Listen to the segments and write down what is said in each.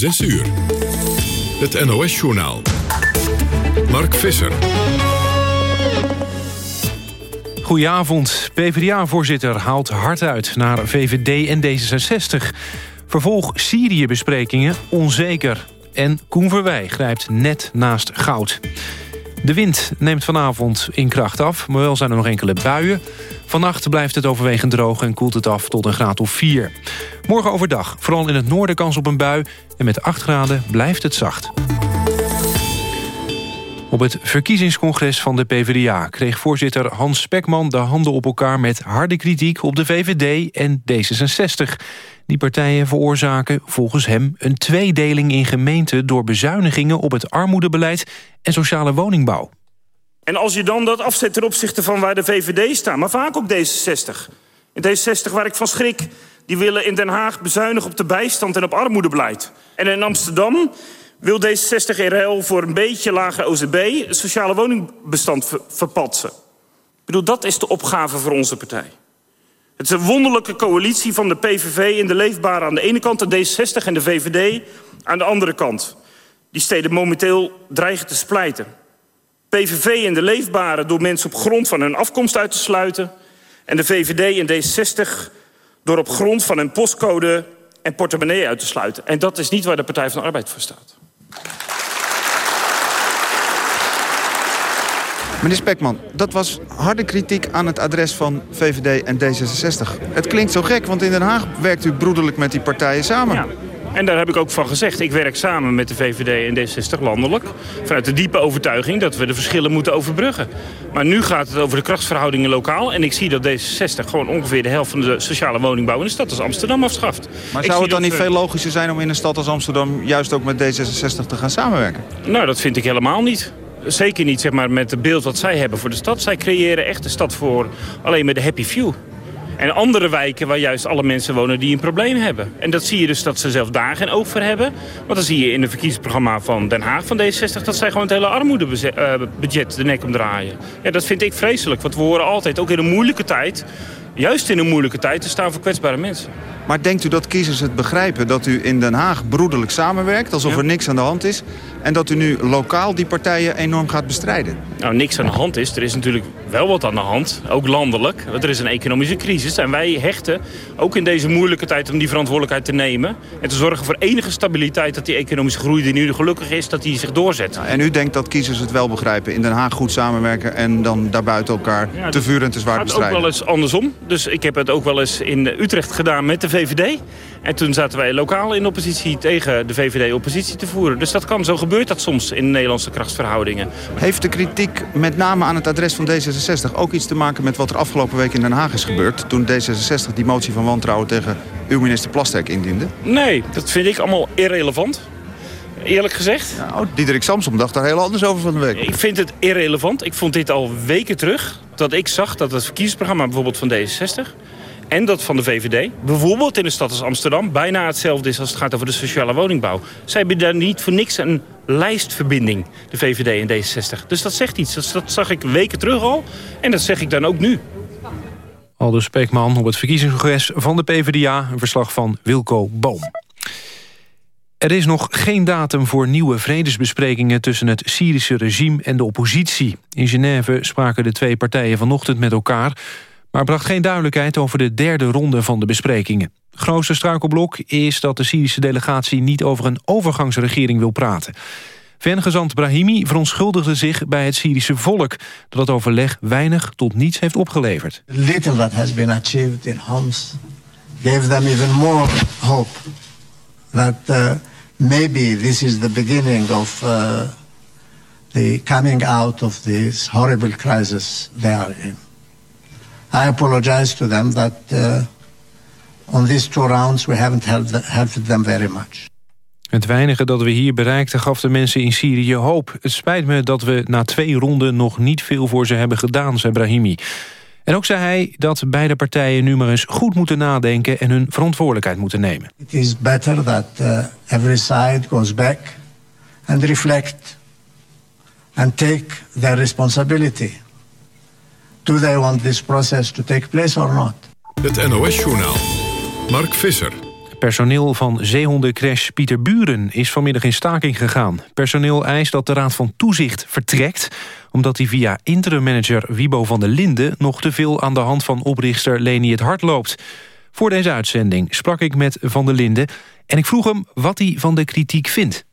6 uur. Het NOS-journaal. Mark Visser. Goedenavond. PvdA-voorzitter haalt hard uit naar VVD en D66. Vervolg Syrië-besprekingen onzeker. En Koen Verwij grijpt net naast goud. De wind neemt vanavond in kracht af, maar wel zijn er nog enkele buien. Vannacht blijft het overwegend droog en koelt het af tot een graad of 4. Morgen overdag, vooral in het noorden kans op een bui... en met 8 graden blijft het zacht. Op het verkiezingscongres van de PvdA kreeg voorzitter Hans Spekman de handen op elkaar met harde kritiek op de VVD en D66. Die partijen veroorzaken volgens hem een tweedeling in gemeenten door bezuinigingen op het armoedebeleid en sociale woningbouw. En als je dan dat afzet ten opzichte van waar de VVD staat, maar vaak ook D66. In D66 waar ik van schrik, die willen in Den Haag bezuinigen op de bijstand en op armoedebeleid. En in Amsterdam wil D66 in ruil voor een beetje lager OZB... het sociale woningbestand verpatsen. Ik bedoel, dat is de opgave voor onze partij. Het is een wonderlijke coalitie van de PVV en de Leefbare aan de ene kant... de D66 en de VVD aan de andere kant. Die steden momenteel dreigen te splijten. PVV en de Leefbare door mensen op grond van hun afkomst uit te sluiten... en de VVD en D66 door op grond van hun postcode en portemonnee uit te sluiten. En dat is niet waar de Partij van de Arbeid voor staat. Meneer Spekman, dat was harde kritiek aan het adres van VVD en D66. Het klinkt zo gek, want in Den Haag werkt u broederlijk met die partijen samen. Ja. En daar heb ik ook van gezegd. Ik werk samen met de VVD en D66 landelijk. Vanuit de diepe overtuiging dat we de verschillen moeten overbruggen. Maar nu gaat het over de krachtsverhoudingen lokaal. En ik zie dat D66 gewoon ongeveer de helft van de sociale woningbouw in de stad als Amsterdam afschaft. Maar zou het dan niet veel logischer zijn om in een stad als Amsterdam... juist ook met D66 te gaan samenwerken? Nou, dat vind ik helemaal niet. Zeker niet zeg maar, met het beeld wat zij hebben voor de stad. Zij creëren echt de stad voor alleen met de happy few. En andere wijken waar juist alle mensen wonen die een probleem hebben. En dat zie je dus dat ze zelf daar geen oog voor hebben. Want dan zie je in het verkiezingsprogramma van Den Haag van D66... dat zij gewoon het hele armoedebudget de nek omdraaien. Ja, dat vind ik vreselijk. Want we horen altijd, ook in een moeilijke tijd... juist in een moeilijke tijd, te staan voor kwetsbare mensen. Maar denkt u dat kiezers het begrijpen dat u in Den Haag broederlijk samenwerkt... alsof er niks aan de hand is... en dat u nu lokaal die partijen enorm gaat bestrijden? Nou, niks aan de hand is. Er is natuurlijk wel wat aan de hand, ook landelijk. Want er is een economische crisis en wij hechten, ook in deze moeilijke tijd... om die verantwoordelijkheid te nemen en te zorgen voor enige stabiliteit... dat die economische groei die nu gelukkig is, dat die zich doorzet. Nou, en u denkt dat kiezers het wel begrijpen, in Den Haag goed samenwerken... en dan daarbuiten elkaar te vuur en te zwaar bestrijden? Het ook wel eens andersom. Dus ik heb het ook wel eens in Utrecht gedaan met de VVD. En toen zaten wij lokaal in oppositie tegen de VVD oppositie te voeren. Dus dat kan, zo gebeurt dat soms in Nederlandse krachtsverhoudingen. Heeft de kritiek met name aan het adres van D66 ook iets te maken met wat er afgelopen week in Den Haag is gebeurd? Toen D66 die motie van wantrouwen tegen uw minister Plasterk indiende? Nee, dat vind ik allemaal irrelevant eerlijk gezegd. Nou, Diederik Samsom dacht daar heel anders over van de week. Ik vind het irrelevant. Ik vond dit al weken terug dat ik zag dat het verkiezingsprogramma bijvoorbeeld van D66 en dat van de VVD, bijvoorbeeld in de stad als Amsterdam... bijna hetzelfde is als het gaat over de sociale woningbouw. Zij hebben daar niet voor niks een lijstverbinding, de VVD en D66. Dus dat zegt iets. Dat, dat zag ik weken terug al en dat zeg ik dan ook nu. Aldus Speekman op het verkiezingscongres van de PvdA. Een verslag van Wilco Boom. Er is nog geen datum voor nieuwe vredesbesprekingen... tussen het Syrische regime en de oppositie. In Genève spraken de twee partijen vanochtend met elkaar maar bracht geen duidelijkheid over de derde ronde van de besprekingen. Grootste struikelblok is dat de Syrische delegatie niet over een overgangsregering wil praten. VN-gezant Brahimi verontschuldigde zich bij het Syrische volk... dat het overleg weinig tot niets heeft opgeleverd. Little that has been achieved in Homs gave them even more hope that uh, maybe this is the beginning of uh, the coming out of this horrible crisis they are in. I apologize to them that uh, on these two rounds we haven't helped, helped them very much. Het weinige dat we hier bereikten gaf de mensen in Syrië hoop. Het spijt me dat we na twee ronden nog niet veel voor ze hebben gedaan, zei Brahimi. En ook zei hij dat beide partijen nu maar eens goed moeten nadenken... en hun verantwoordelijkheid moeten nemen. It is better that uh, every side goes back and reflect... and take their responsibility. Do they want this process to take place or not? Het NOS-journaal. Mark Visser. Personeel van zeehondencrash Pieter Buren is vanmiddag in staking gegaan. Personeel eist dat de Raad van Toezicht vertrekt... omdat hij via interimmanager Wibo van der Linden... nog te veel aan de hand van oprichter Leni het Hart loopt. Voor deze uitzending sprak ik met Van der Linden... en ik vroeg hem wat hij van de kritiek vindt.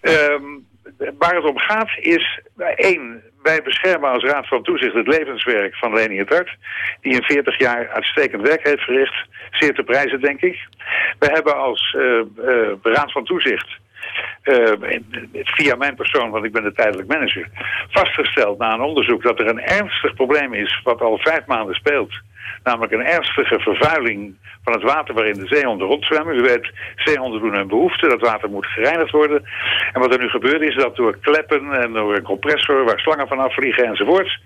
Um, waar het om gaat is, één, wij beschermen als Raad van Toezicht het levenswerk van Leni het Hart... die in 40 jaar uitstekend werk heeft verricht. Zeer te prijzen, denk ik. We hebben als uh, uh, Raad van Toezicht... Uh, via mijn persoon, want ik ben de tijdelijk manager... vastgesteld na een onderzoek dat er een ernstig probleem is... wat al vijf maanden speelt Namelijk een ernstige vervuiling van het water waarin de zeehonden rondzwemmen. U weet, zeehonden doen hun behoefte, dat water moet gereinigd worden. En wat er nu gebeurt is dat door kleppen en door een compressor waar slangen van afvliegen enzovoorts...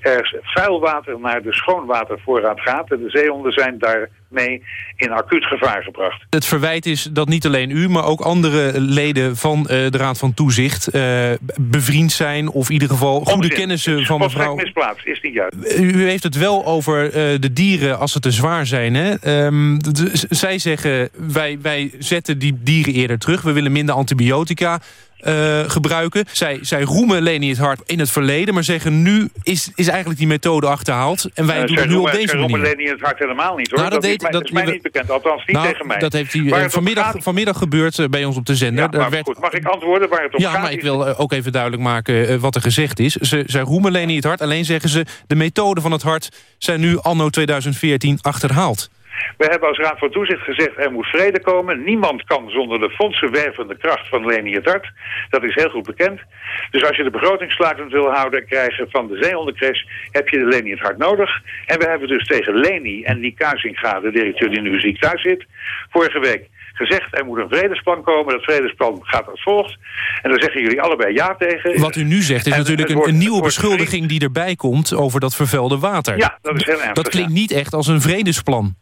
er vuil water naar de schoonwatervoorraad gaat. En de zeehonden zijn daarmee in acuut gevaar gebracht. Het verwijt is dat niet alleen u, maar ook andere leden van uh, de Raad van Toezicht... Uh, bevriend zijn of in ieder geval goede Onzin. kennissen van mevrouw... misplaatst, is niet juist. U heeft het wel over uh, de dieren als ze te zwaar zijn. Hè? Um, zij zeggen, wij, wij zetten die dieren eerder terug. We willen minder antibiotica uh, gebruiken. Zij, zij roemen Leni het Hart in het verleden... maar zeggen nu is, is eigenlijk die methode achterhaald. En wij uh, doen het nu op deze manier. Leni het Hart helemaal niet, hoor. Nou, dat, dat, deed, is mij, dat, is mij niet bekend, althans niet nou, tegen mij. Dat heeft hij vanmiddag, gaat... vanmiddag gebeurd bij ons op de zender. Ja, maar werd... goed, mag ik antwoorden waar het om ja, gaat? Ja, maar ik wil ook even duidelijk maken wat er gezegd is. Ze, zij roemen Leni het Hart, alleen zeggen ze... de methoden van het hart zijn nu anno 2014 achterhaald. We hebben als Raad van Toezicht gezegd, er moet vrede komen. Niemand kan zonder de fondsenwervende kracht van Leni het Hart. Dat is heel goed bekend. Dus als je de begroting sluitend wil houden krijgen van de zeehondencrash... heb je de Leni het Hart nodig. En we hebben dus tegen Leni en die Kuisinga, de directeur die nu ziek thuis zit... vorige week gezegd, er moet een vredesplan komen. Dat vredesplan gaat als volgt. En daar zeggen jullie allebei ja tegen. Wat u nu zegt is en natuurlijk een, wordt, een, nieuwe beschuldiging die erbij komt... over dat vervuilde water. Ja, dat is heel ernstig. Dat klinkt niet echt als een vredesplan.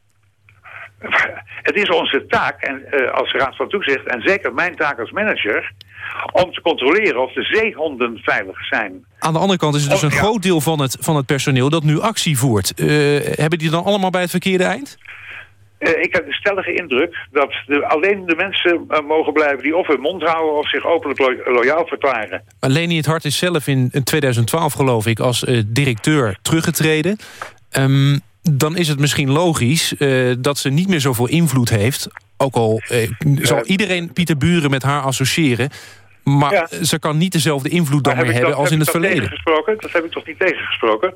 Het is onze taak en, uh, als Raad van Toezicht en zeker mijn taak als manager om te controleren of de zeehonden veilig zijn. Aan de andere kant is het dus een ja. groot deel van het, van het personeel dat nu actie voert. Uh, hebben die dan allemaal bij het verkeerde eind? Uh, ik heb de stellige indruk dat de, alleen de mensen uh, mogen blijven die of hun mond houden of zich openlijk lo loyaal verklaren. Maar Leni het Hart is zelf in, in 2012 geloof ik als uh, directeur teruggetreden. Um, dan is het misschien logisch uh, dat ze niet meer zoveel invloed heeft. Ook al uh, zal iedereen Pieter Buren met haar associëren. Maar ja. ze kan niet dezelfde invloed dan meer hebben als in het verleden. Dat heb ik toch niet tegengesproken.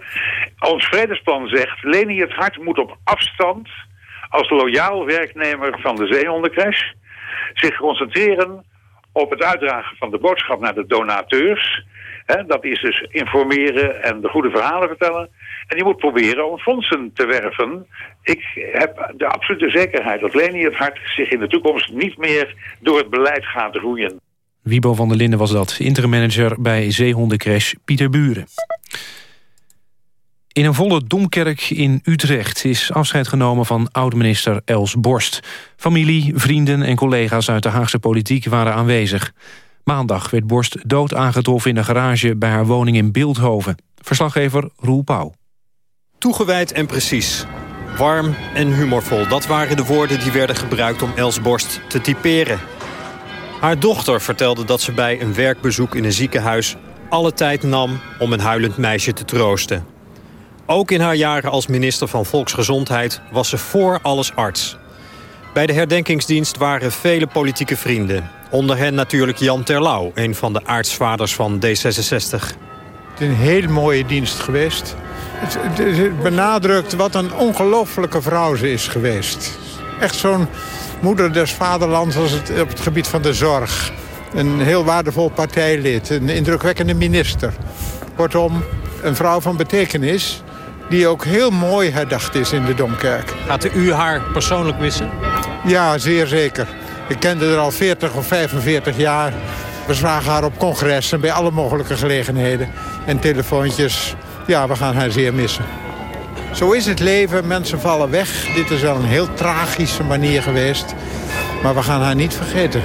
Ons vredesplan zegt... Leni het Hart moet op afstand... als loyaal werknemer van de zeehondencrash... zich concentreren op het uitdragen van de boodschap naar de donateurs... Dat is dus informeren en de goede verhalen vertellen. En die moet proberen om fondsen te werven. Ik heb de absolute zekerheid dat Leni het Hart zich in de toekomst niet meer door het beleid gaat roeien. Wiebo van der Linden was dat, intermanager bij zeehondencrash Pieter Buren. In een volle domkerk in Utrecht is afscheid genomen van oud-minister Els Borst. Familie, vrienden en collega's uit de Haagse politiek waren aanwezig. Maandag werd Borst dood aangetroffen in een garage bij haar woning in Beeldhoven. Verslaggever Roel Pauw. Toegewijd en precies. Warm en humorvol, dat waren de woorden die werden gebruikt om Els Borst te typeren. Haar dochter vertelde dat ze bij een werkbezoek in een ziekenhuis... alle tijd nam om een huilend meisje te troosten. Ook in haar jaren als minister van Volksgezondheid was ze voor alles arts. Bij de herdenkingsdienst waren vele politieke vrienden. Onder hen natuurlijk Jan Terlouw, een van de aartsvaders van D66. Het is een heel mooie dienst geweest. Het, het, het benadrukt wat een ongelofelijke vrouw ze is geweest. Echt zo'n moeder des vaderlands als het, op het gebied van de zorg. Een heel waardevol partijlid, een indrukwekkende minister. Kortom, een vrouw van betekenis die ook heel mooi herdacht is in de Domkerk. Gaat u haar persoonlijk missen? Ja, zeer zeker. Ik kende haar al 40 of 45 jaar. We zagen haar op congressen bij alle mogelijke gelegenheden. En telefoontjes, ja, we gaan haar zeer missen. Zo is het leven, mensen vallen weg. Dit is wel een heel tragische manier geweest. Maar we gaan haar niet vergeten.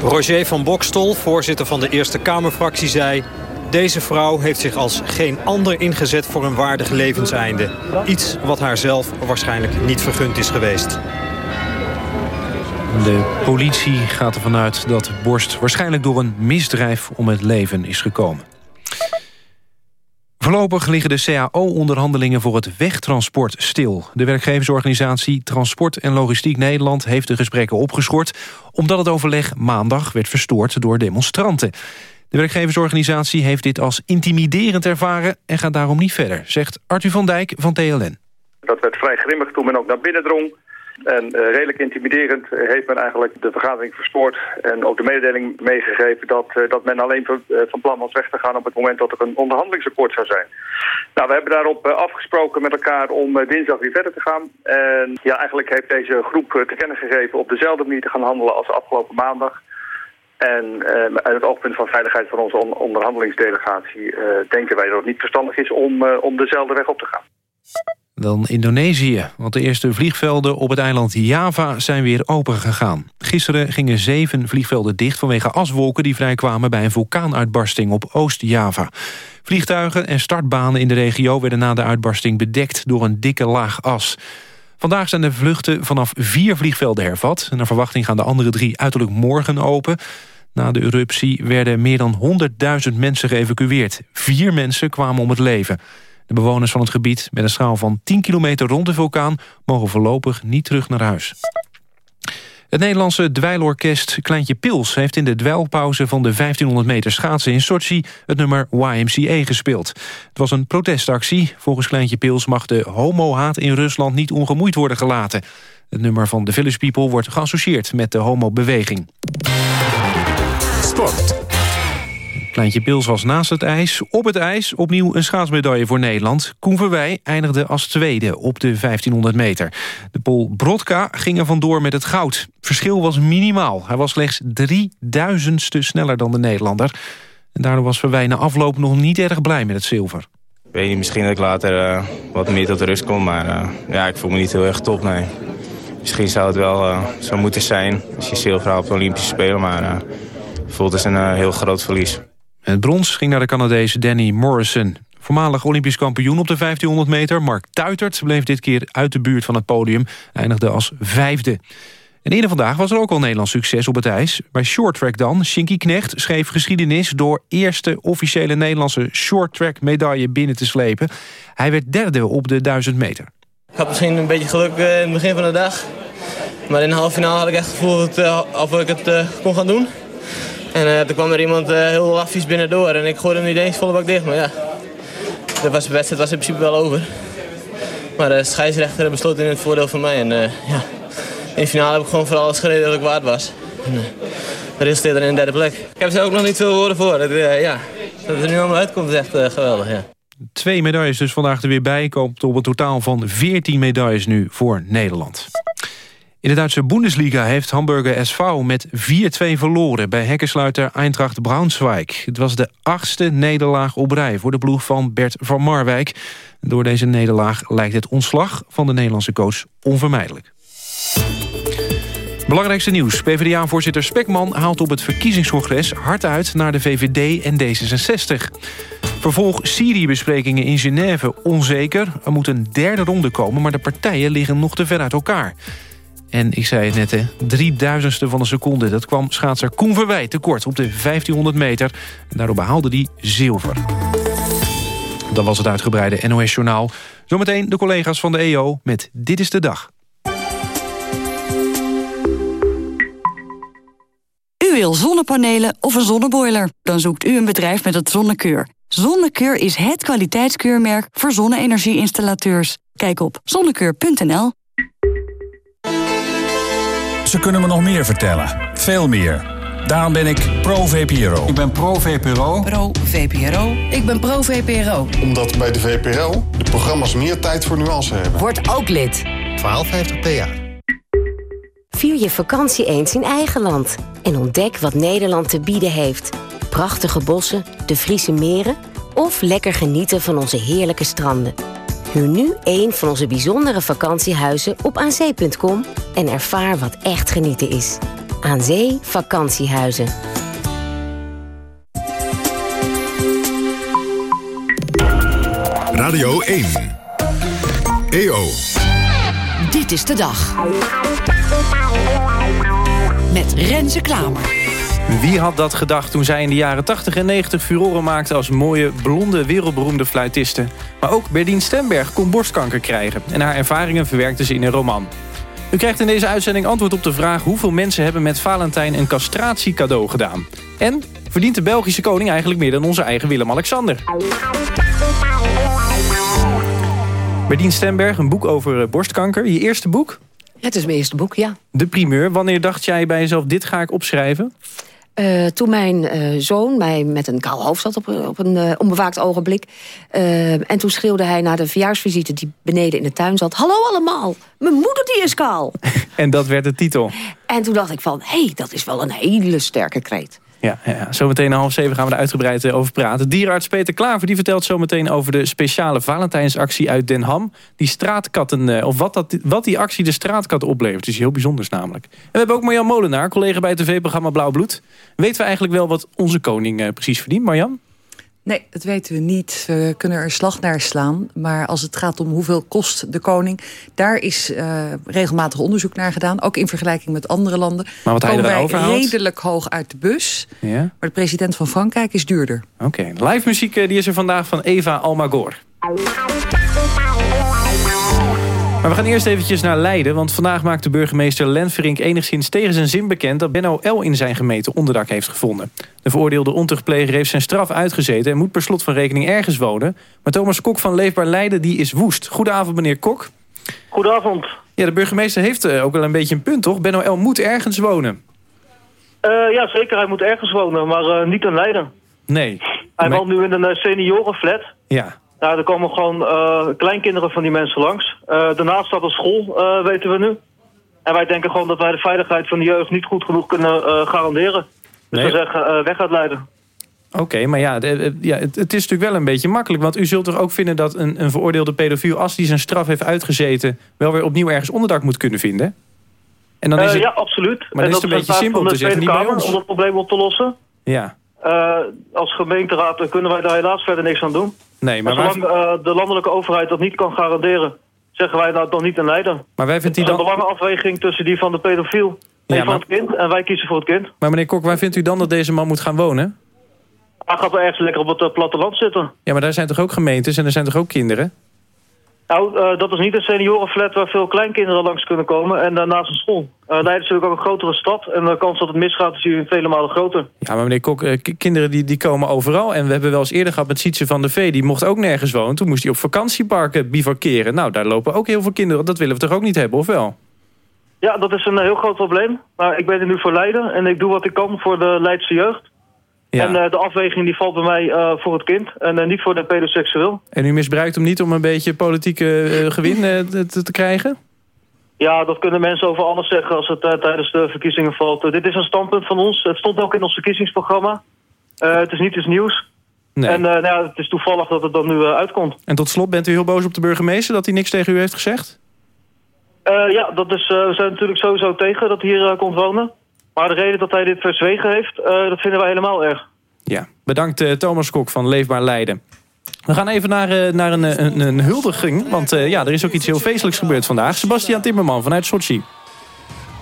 Roger van Bokstol, voorzitter van de Eerste Kamerfractie, zei... Deze vrouw heeft zich als geen ander ingezet voor een waardig levenseinde. Iets wat haar zelf waarschijnlijk niet vergund is geweest. De politie gaat ervan uit dat Borst waarschijnlijk door een misdrijf om het leven is gekomen. Voorlopig liggen de CAO-onderhandelingen voor het wegtransport stil. De werkgeversorganisatie Transport en Logistiek Nederland... heeft de gesprekken opgeschort... omdat het overleg maandag werd verstoord door demonstranten. De werkgeversorganisatie heeft dit als intimiderend ervaren... en gaat daarom niet verder, zegt Arthur van Dijk van TLN. Dat werd vrij grimmig toen men ook naar binnen drong. En uh, redelijk intimiderend heeft men eigenlijk de vergadering verstoord en ook de mededeling meegegeven dat, uh, dat men alleen van, uh, van, plan was weg te gaan op het moment dat er een onderhandelingsakkoord zou zijn. Nou, we hebben daarop afgesproken met elkaar om dinsdag weer verder te gaan. En ja, eigenlijk heeft deze groep te kennen gegeven op dezelfde manier te gaan handelen als afgelopen maandag. En uit het oogpunt van veiligheid van onze on onderhandelingsdelegatie denken wij dat het niet verstandig is om, om dezelfde weg op te gaan. Dan Indonesië, want de eerste vliegvelden op het eiland Java zijn weer open gegaan. Gisteren gingen zeven vliegvelden dicht vanwege aswolken die vrijkwamen bij een vulkaanuitbarsting op Oost-Java. Vliegtuigen en startbanen in de regio werden na de uitbarsting bedekt door een dikke laag as. Vandaag zijn de vluchten vanaf vier vliegvelden hervat. Naar verwachting gaan de andere drie uiterlijk morgen open. Na de eruptie werden meer dan 100.000 mensen geëvacueerd. Vier mensen kwamen om het leven. De bewoners van het gebied met een schaal van 10 kilometer rond de vulkaan... mogen voorlopig niet terug naar huis. Het Nederlandse dweilorkest Kleintje Pils heeft in de dweilpauze van de 1500 meter schaatsen in Sochi het nummer YMCA gespeeld. Het was een protestactie. Volgens Kleintje Pils mag de homohaat in Rusland niet ongemoeid worden gelaten. Het nummer van The Village People wordt geassocieerd met de homobeweging. Sport. Kleintje Pils was naast het ijs. Op het ijs opnieuw een schaatsmedaille voor Nederland. Koen Verwij eindigde als tweede op de 1500 meter. De Pol Brodka ging er vandoor met het goud. Verschil was minimaal. Hij was slechts drieduizendste sneller dan de Nederlander. En daardoor was Verwij na afloop nog niet erg blij met het zilver. Ik weet niet, misschien dat ik later uh, wat meer tot rust kom. Maar uh, ja, ik voel me niet heel erg top, nee. Misschien zou het wel uh, zo moeten zijn als je zilver haalt op de Olympische Spelen. Maar voelt als een heel groot verlies. Het brons ging naar de Canadees Danny Morrison. Voormalig Olympisch kampioen op de 1500 meter, Mark Tuitert... bleef dit keer uit de buurt van het podium, eindigde als vijfde. En eerder vandaag was er ook al Nederlands succes op het ijs. Bij shorttrack dan. Shinky Knecht schreef geschiedenis... door eerste officiële Nederlandse shorttrack medaille binnen te slepen. Hij werd derde op de 1000 meter. Ik had misschien een beetje geluk in het begin van de dag. Maar in de halve finale had ik echt het gevoel dat, of ik het kon gaan doen. En uh, toen kwam er iemand uh, heel lafjes binnendoor en ik gooide hem niet eens volle bak dicht. Maar ja, de wedstrijd was in principe wel over. Maar de scheidsrechter besloot in het voordeel van mij. En ja, in de finale heb ik gewoon voor alles gereden dat ik waard was. En, de resulteerde in een derde plek. Ik heb er ook nog niet veel woorden voor. Dat, ja, dat het er nu allemaal uitkomt is echt geweldig. Ja. Twee medailles dus vandaag er weer bij. Komt op een totaal van 14 medailles nu voor Nederland. In de Duitse Bundesliga heeft Hamburger SV met 4-2 verloren... bij hekkensluiter Eintracht Braunschweig. Het was de achtste nederlaag op rij voor de ploeg van Bert van Marwijk. Door deze nederlaag lijkt het ontslag van de Nederlandse coach onvermijdelijk. Belangrijkste nieuws. PvdA-voorzitter Spekman haalt op het verkiezingscongres hard uit naar de VVD en D66. Vervolg Syrië-besprekingen in Genève onzeker. Er moet een derde ronde komen, maar de partijen liggen nog te ver uit elkaar. En ik zei het net, hè, drieduizendste van een seconde. Dat kwam schaatser Koen Verwij tekort op de 1500 meter. Daardoor behaalde hij zilver. Dat was het uitgebreide NOS-journaal. Zometeen de collega's van de EO met Dit is de Dag. U wil zonnepanelen of een zonneboiler? Dan zoekt u een bedrijf met het Zonnekeur. Zonnekeur is het kwaliteitskeurmerk voor zonne-energie-installateurs. Kijk op zonnekeur.nl. Ze kunnen me nog meer vertellen. Veel meer. Daarom ben ik pro-VPRO. Ik ben pro-VPRO. Pro-VPRO. Ik ben pro-VPRO. Omdat bij de VPRO de programma's meer tijd voor nuance hebben. Word ook lid. 1250 PA. Vier je vakantie eens in eigen land. En ontdek wat Nederland te bieden heeft. Prachtige bossen, de Friese meren... of lekker genieten van onze heerlijke stranden. Huur nu een van onze bijzondere vakantiehuizen op aanzee.com en ervaar wat echt genieten is. Aan Zee Vakantiehuizen. Radio 1. EO. Dit is de dag. Renze Klamer. Wie had dat gedacht toen zij in de jaren 80 en 90 furoren maakte... als mooie, blonde, wereldberoemde fluitiste. Maar ook Berdien Stemberg kon borstkanker krijgen... en haar ervaringen verwerkte ze in een roman. U krijgt in deze uitzending antwoord op de vraag... hoeveel mensen hebben met Valentijn een castratie cadeau gedaan. En verdient de Belgische koning eigenlijk meer dan onze eigen Willem-Alexander? Berdien Stemberg, een boek over eh, borstkanker. Je eerste boek? Het is mijn eerste boek, ja. De primeur. Wanneer dacht jij bij jezelf, dit ga ik opschrijven? Uh, toen mijn uh, zoon mij met een kaal hoofd zat op, op een uh, onbewaakt ogenblik. en toen schreeuwde hij naar de verjaarsvisite die beneden in de tuin zat... Hallo allemaal, mijn moeder die is kaal. en dat werd de titel. En toen dacht ik van, hé, hey, dat is wel een hele sterke kreet. Ja, ja, zometeen half zeven gaan we er uitgebreid over praten. Dierenarts Peter Klaver die vertelt zometeen over de speciale Valentijnsactie uit Den Ham. Die straatkatten, of wat, dat, wat die actie de straatkat oplevert. Is heel bijzonders namelijk. En we hebben ook Marjan Molenaar, collega bij het tv-programma Blauw Bloed. Weten we eigenlijk wel wat onze koning precies verdient, Marjan? Nee, dat weten we niet. We kunnen er slag naar slaan. Maar als het gaat om hoeveel kost de koning... daar is uh, regelmatig onderzoek naar gedaan. Ook in vergelijking met andere landen. Maar wat hij wij overhoudt? redelijk hoog uit de bus. Ja? Maar de president van Frankrijk is duurder. Oké, okay. live muziek die is er vandaag van Eva Almagor. Maar we gaan eerst eventjes naar Leiden, want vandaag maakte burgemeester Len Verink enigszins tegen zijn zin bekend dat Benno L. in zijn gemeente onderdak heeft gevonden. De veroordeelde ontuchtpleger heeft zijn straf uitgezeten en moet per slot van rekening ergens wonen. Maar Thomas Kok van Leefbaar Leiden die is woest. Goedenavond meneer Kok. Goedenavond. Ja, de burgemeester heeft ook wel een beetje een punt toch? Benno L. moet ergens wonen. Uh, ja, zeker. Hij moet ergens wonen, maar uh, niet in Leiden. Nee. Hij maar... woont nu in een seniorenflat. Ja. Nou, er komen gewoon uh, kleinkinderen van die mensen langs. Uh, daarnaast staat een school, uh, weten we nu. En wij denken gewoon dat wij de veiligheid van de jeugd niet goed genoeg kunnen garanderen. Dus nee. we zeggen weg uit Leiden. Oké, okay, maar ja, ja het, het, is natuurlijk wel een beetje makkelijk. Want u zult toch ook vinden dat een, een veroordeelde pedofiel... als die zijn straf heeft uitgezeten... wel weer opnieuw ergens onderdak moet kunnen vinden? En dan is het... Ja, absoluut. Maar en dat is een beetje simpel te zeggen, niet bij ons. Om dat probleem op te lossen. Ja. Uh, als gemeenteraad kunnen wij daar helaas verder niks aan doen. Nee, maar zolang uh, de landelijke overheid dat niet kan garanderen... zeggen wij dat dan niet in Leiden. Maar wij vindt u dan... een belangenafweging tussen die van de pedofiel en ja, van maar... het kind. En wij kiezen voor het kind. Maar meneer Kok, waar vindt u dan dat deze man moet gaan wonen? Hij gaat wel ergens lekker op het platteland zitten. Ja, maar daar zijn toch ook gemeentes en er zijn toch ook kinderen? Nou, uh, dat is niet een seniorenflat waar veel kleinkinderen langs kunnen komen. En daarnaast een school. Uh, Leiden is natuurlijk ook een grotere stad. En de kans dat het misgaat is hier vele malen groter. Ja, maar meneer Kok, uh, kinderen die, die komen overal. En we hebben wel eens eerder gehad met Sietse van de Vee. Die mocht ook nergens wonen. Toen moest hij op vakantieparken bivakeren. Nou, daar lopen ook heel veel kinderen. Dat willen we toch ook niet hebben, of wel? Ja, dat is een heel groot probleem. Maar ik ben er nu voor Leiden. En ik doe wat ik kan voor de Leidse jeugd. Ja. En uh, de afweging die valt bij mij uh, voor het kind en uh, niet voor de pedoseksueel. En u misbruikt hem niet om een beetje politieke gewin te, te, krijgen? Ja, dat kunnen mensen over alles zeggen als het tijdens de verkiezingen valt. dit is een standpunt van ons. Het stond ook in ons verkiezingsprogramma. het is niet iets nieuws. Nee. En nou ja, het is toevallig dat het dan nu uitkomt. En tot slot, bent u heel boos op de burgemeester dat hij niks tegen u heeft gezegd? ja, dat is, we zijn natuurlijk sowieso tegen dat hij hier komt wonen. Maar de reden dat hij dit verzwegen heeft, uh, dat vinden wij helemaal erg. Ja, bedankt uh, Thomas Kok van Leefbaar Leiden. We gaan even naar, naar een, een, een, huldiging. Want ja, er is ook iets heel feestelijks gebeurd vandaag. Sebastian Timmerman vanuit Sochi.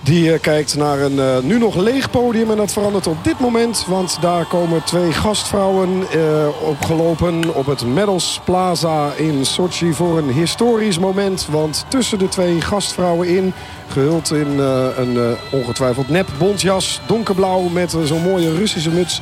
Die kijkt naar een uh, nu nog leeg podium. En dat verandert op dit moment. Want daar komen twee gastvrouwen uh, opgelopen op het Medals Plaza in Sochi. Voor een historisch moment. Want tussen de twee gastvrouwen in... Gehuld in een ongetwijfeld nep bontjas. Donkerblauw met zo'n mooie Russische muts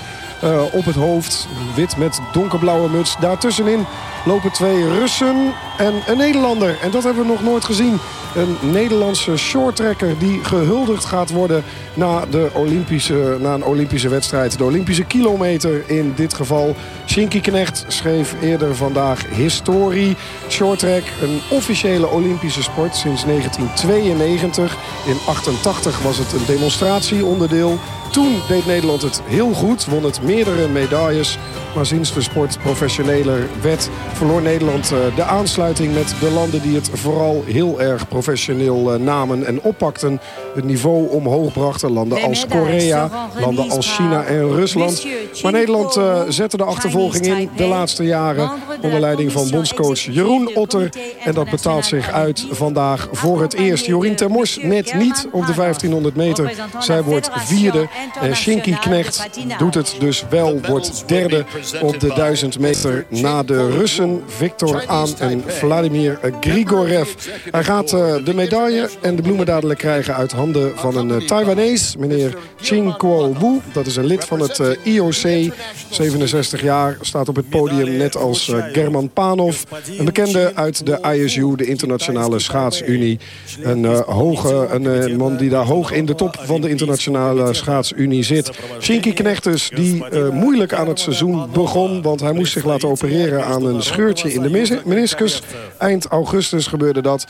op het hoofd. Wit met donkerblauwe muts. Daartussenin lopen twee Russen en een Nederlander. En dat hebben we nog nooit gezien. Een Nederlandse shorttrekker die gehuldigd gaat worden na, de Olympische, na een Olympische wedstrijd. De Olympische kilometer in dit geval. Shinky Knecht schreef eerder vandaag historie. Shorttrack, een officiële Olympische sport sinds 1992. In 88 was het een demonstratieonderdeel. Toen deed Nederland het heel goed, won het meerdere medailles. Maar sinds de sport professioneler werd, verloor Nederland de aansluiting met de landen die het vooral heel erg professioneel namen en oppakten. Het niveau omhoog brachten. Landen als Korea, landen als China en Rusland. Maar Nederland uh, zette de achtervolging in de laatste jaren... onder leiding van bondscoach Jeroen Otter. En dat betaalt zich uit vandaag voor het eerst. Jorien Termors net niet op de 1500 meter. Zij wordt vierde. En Shinky Knecht doet het dus wel, wordt derde op de 1000 meter na de Russen. Victor Aan en Vladimir Grigorev. Hij gaat uh, de medaille en de bloemen dadelijk krijgen uit handen van een uh, Taiwanese. Meneer Ching Kuo Wu. Dat is een lid van het uh, IOC. 67 jaar, staat op het podium net als German Panov. Een bekende uit de ISU, de Internationale Schaatsunie. Een, hoge, een man die daar hoog in de top van de Internationale Schaatsunie zit. Shinky Knechtes, die moeilijk aan het seizoen begon. Want hij moest zich laten opereren aan een scheurtje in de meniscus. Eind augustus gebeurde dat.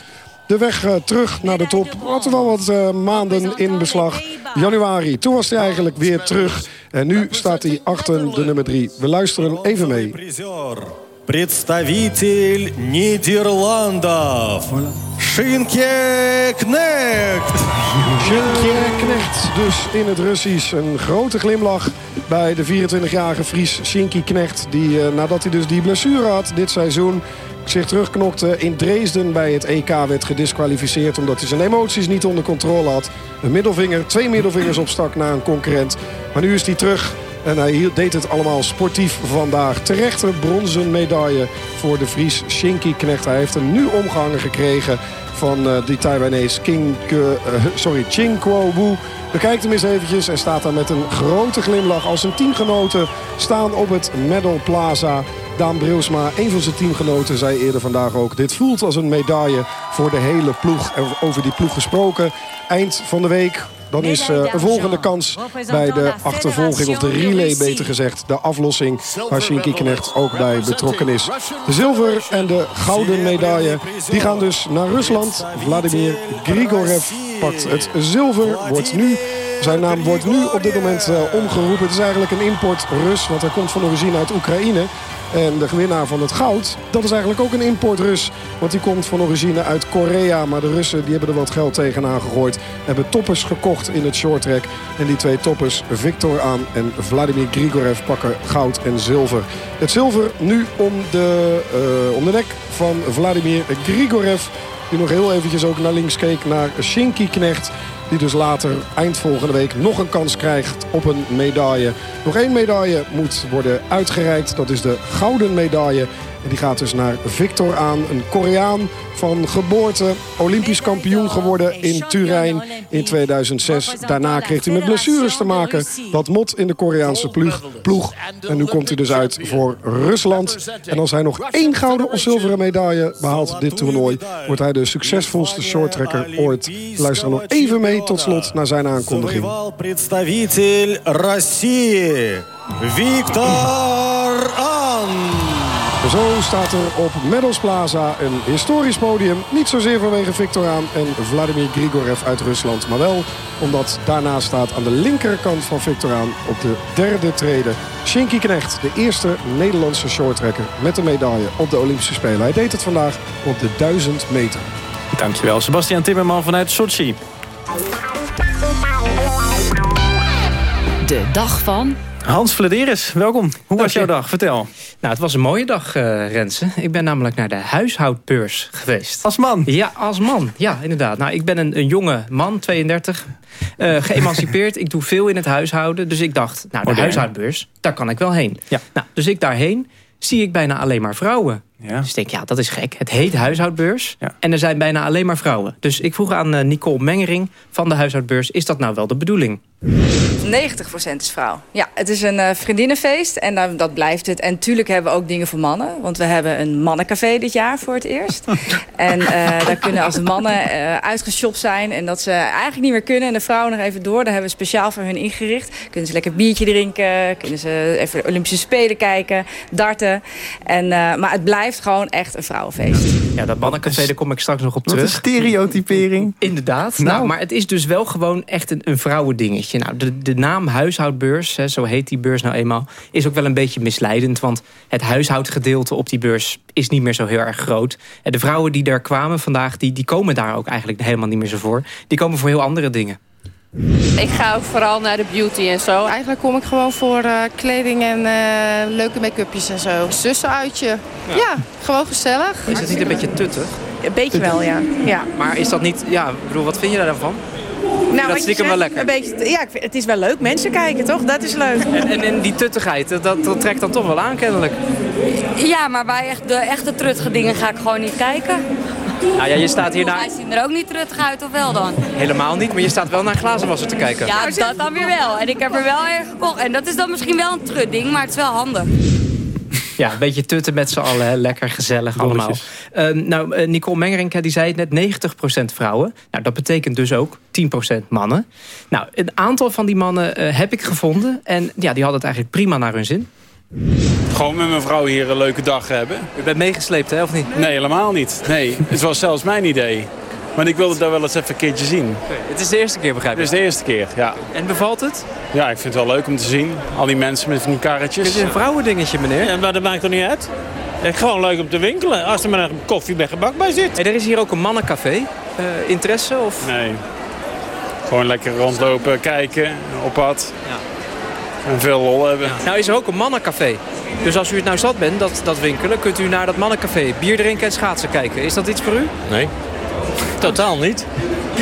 De weg uh, terug naar de top had wel wat uh, maanden in beslag. Januari, toen was hij eigenlijk weer terug. En nu staat hij achter de nummer 3. We luisteren even mee. Представитель Нидерландов. Шинке Knecht. Шинке Knecht, dus in het Russisch. Een grote glimlach bij de 24-jarige Fries Shinky Knecht. Die uh, nadat hij dus die blessure had dit seizoen zich terugknokte in Dresden bij het EK werd gedisqualificeerd... omdat hij zijn emoties niet onder controle had. Een middelvinger, twee middelvingers opstak naar een concurrent. Maar nu is hij terug en hij deed het allemaal sportief vandaag. Terechte bronzen medaille voor de Fries Shinky Knecht. Hij heeft een nu omgehangen gekregen van uh, die Taiwanese King, uh, sorry, Ching Kuo Wu. Bekijkt hem eens eventjes en staat daar met een grote glimlach als zijn teamgenoten staan op het Medal Plaza. Daan Brilsma, een van zijn teamgenoten, zei eerder vandaag ook... dit voelt als een medaille voor de hele ploeg. En over die ploeg gesproken, eind van de week... Dan is uh, een volgende kans bij de achtervolging, of de relay beter gezegd... de aflossing waar Shinky Knecht ook bij betrokken is. De zilver en de gouden medaille die gaan dus naar Rusland. Vladimir Grigorev pakt het zilver, wordt nu zijn naam wordt nu op dit moment uh, omgeroepen. Het is eigenlijk een import Rus, want hij komt van origine uit Oekraïne. En de winnaar van het goud, dat is eigenlijk ook een import-Rus. Want die komt van origine uit Korea. Maar de Russen die hebben er wat geld tegenaan gegooid. Hebben toppers gekocht in het shorttrack. En die twee toppers, Victor Aan en Vladimir Grigorev, pakken goud en zilver. Het zilver nu om de, uh, om de nek van Vladimir Grigorev. Die nog heel eventjes ook naar links keek naar Shinky Knecht. Die dus later, eind volgende week, nog een kans krijgt op een medaille. Nog één medaille moet worden uitgereikt. Dat is de gouden medaille. En die gaat dus naar Victor aan, een Koreaan van geboorte. Olympisch kampioen geworden in Turijn in 2006. Daarna kreeg hij met blessures te maken. Wat mot in de Koreaanse ploeg. ploeg. En nu komt hij dus uit voor Rusland. En als hij nog één gouden of zilveren medaille behaalt dit toernooi... wordt hij de succesvolste shorttrekker ooit. Luister nog even mee tot slot naar zijn aankondiging. Victor. Zo staat er op Medals Plaza een historisch podium. Niet zozeer vanwege Victor aan en Vladimir Grigorev uit Rusland. Maar wel omdat daarnaast staat aan de linkerkant van Victor aan op de derde trede. Shinky Knecht, de eerste Nederlandse shorttrekker met een medaille op de Olympische Spelen. Hij deed het vandaag op de 1000 meter. Dankjewel, Sebastian Timmerman vanuit Sochi. De dag van... Hans Vladeris, welkom. Hoe was jouw dag? Vertel. Nou, het was een mooie dag, uh, Rensen. Ik ben namelijk naar de huishoudbeurs geweest. Als man? Ja, als man. Ja, inderdaad. Nou, ik ben een, een jonge man, 32, uh, geëmancipeerd. ik doe veel in het huishouden. Dus ik dacht, nou, de Modern. huishoudbeurs, daar kan ik wel heen. Ja. Nou, dus ik daarheen zie ik bijna alleen maar vrouwen. Ja. Dus ik denk, ja, dat is gek. Het heet huishoudbeurs ja. en er zijn bijna alleen maar vrouwen. Dus ik vroeg aan uh, Nicole Mengering van de huishoudbeurs... is dat nou wel de bedoeling? 90% is vrouw. Ja, het is een uh, vriendinnenfeest en uh, dat blijft het. En natuurlijk hebben we ook dingen voor mannen. Want we hebben een mannencafé dit jaar voor het eerst. en uh, daar kunnen als de mannen uitgeshopt zijn... en dat ze eigenlijk niet meer kunnen en de vrouwen nog even door... daar hebben we speciaal voor hun ingericht. Kunnen ze lekker biertje drinken, kunnen ze even de Olympische Spelen kijken... darten. En, maar het blijft blijft gewoon echt een vrouwenfeest. Ja, dat mannencafé, daar kom ik straks nog op Wat terug. een stereotypering. Inderdaad. Nou. Nou. maar het is dus wel gewoon echt een, een vrouwendingetje. Nou, de, de naam huishoudbeurs, hè, zo heet die beurs nou eenmaal... is ook wel een beetje misleidend. Want het huishoudgedeelte op die beurs is niet meer zo heel erg groot. En de vrouwen die daar kwamen vandaag, die, die komen daar ook eigenlijk helemaal niet meer zo voor. Die komen voor heel andere dingen. Ik ga ook vooral naar de beauty en zo. Eigenlijk kom ik gewoon voor eh, kleding en eh, leuke make-upjes en zo. Zussenuitje. Ja. gewoon gezellig. Is het niet een beetje tuttig? Een beetje wel, ja. ja. Maar is dat niet... Ja, ik bedoel, wat vind je daar dan van? Nou, dat stiekem wel lekker? Een beetje, ja, ik vind- het is wel leuk. Mensen kijken, toch? Dat is leuk. En, en, en die tuttigheid, dat, dat trekt dan toch wel aan kennelijk. Ja, maar bij echt, de echte truttige dingen ga ik gewoon niet kijken. Nou ja, je staat hier naar... Wij zien er ook niet truttig uit, of wel dan? Helemaal niet, maar je staat wel naar glazenwasser te kijken. Ja, dat dan weer wel. En ik heb er wel erg gekocht. En dat is dan misschien wel een trut-ding, maar het is wel handig. Ja, een beetje tutten met z'n allen. Hè. Lekker gezellig allemaal. Ehm, nou, eh, Nicole Mengerink, die zei het net, 90% vrouwen. Nou, dat betekent dus ook 10% mannen. Nou, een aantal van die mannen eh, heb ik gevonden. En ja, die hadden het eigenlijk prima naar hun zin. Gewoon met mijn vrouw hier een leuke dag hebben. U bent meegesleept, hè, of niet? Nee, helemaal niet. Nee, het was zelfs mijn idee. Maar ik wilde daar wel eens even een keertje zien. Het is de eerste keer, begrijp ik? Het is de eerste keer, ja. En bevalt het? Ja, ik vind het wel leuk om te zien. Al die mensen met van die karretjes. Het is een vrouwendingetje, meneer. Ja, maar dat maakt toch niet uit? Het is gewoon leuk om te winkelen. Als er maar een koffie met gebak bij zit. Hey, er is hier ook een mannencafé. Eh, interesse? Of? Nee. Gewoon lekker rondlopen, kijken, op pad. En veel lol hebben. Nou is er ook een mannencafé. Dus als u het nou zat bent, dat, dat winkelen, kunt u naar dat mannencafé bier drinken en schaatsen kijken. Is dat iets voor u? Nee, totaal niet.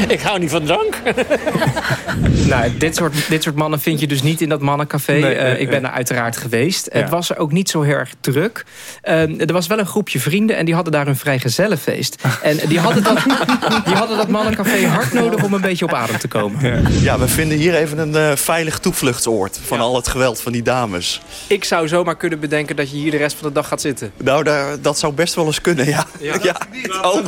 Ik hou niet van drank. Nou, dit soort, dit soort mannen vind je dus niet in dat mannencafé. Nee, Eh, ik ben er uiteraard geweest. Ja. Het was er ook niet zo heel erg druk. Eh, er was wel een groepje vrienden en die hadden daar een vrijgezellenfeest. En die hadden, dat, die hadden dat mannencafé hard nodig om een beetje op adem te komen. Ja, we vinden hier even een eh, veilig toevluchtsoord van al het geweld van die dames. Ik zou zomaar kunnen bedenken dat je hier de rest van de dag gaat zitten. Nou, daar, dat zou best wel eens kunnen, ja. ja. Oh. Eh,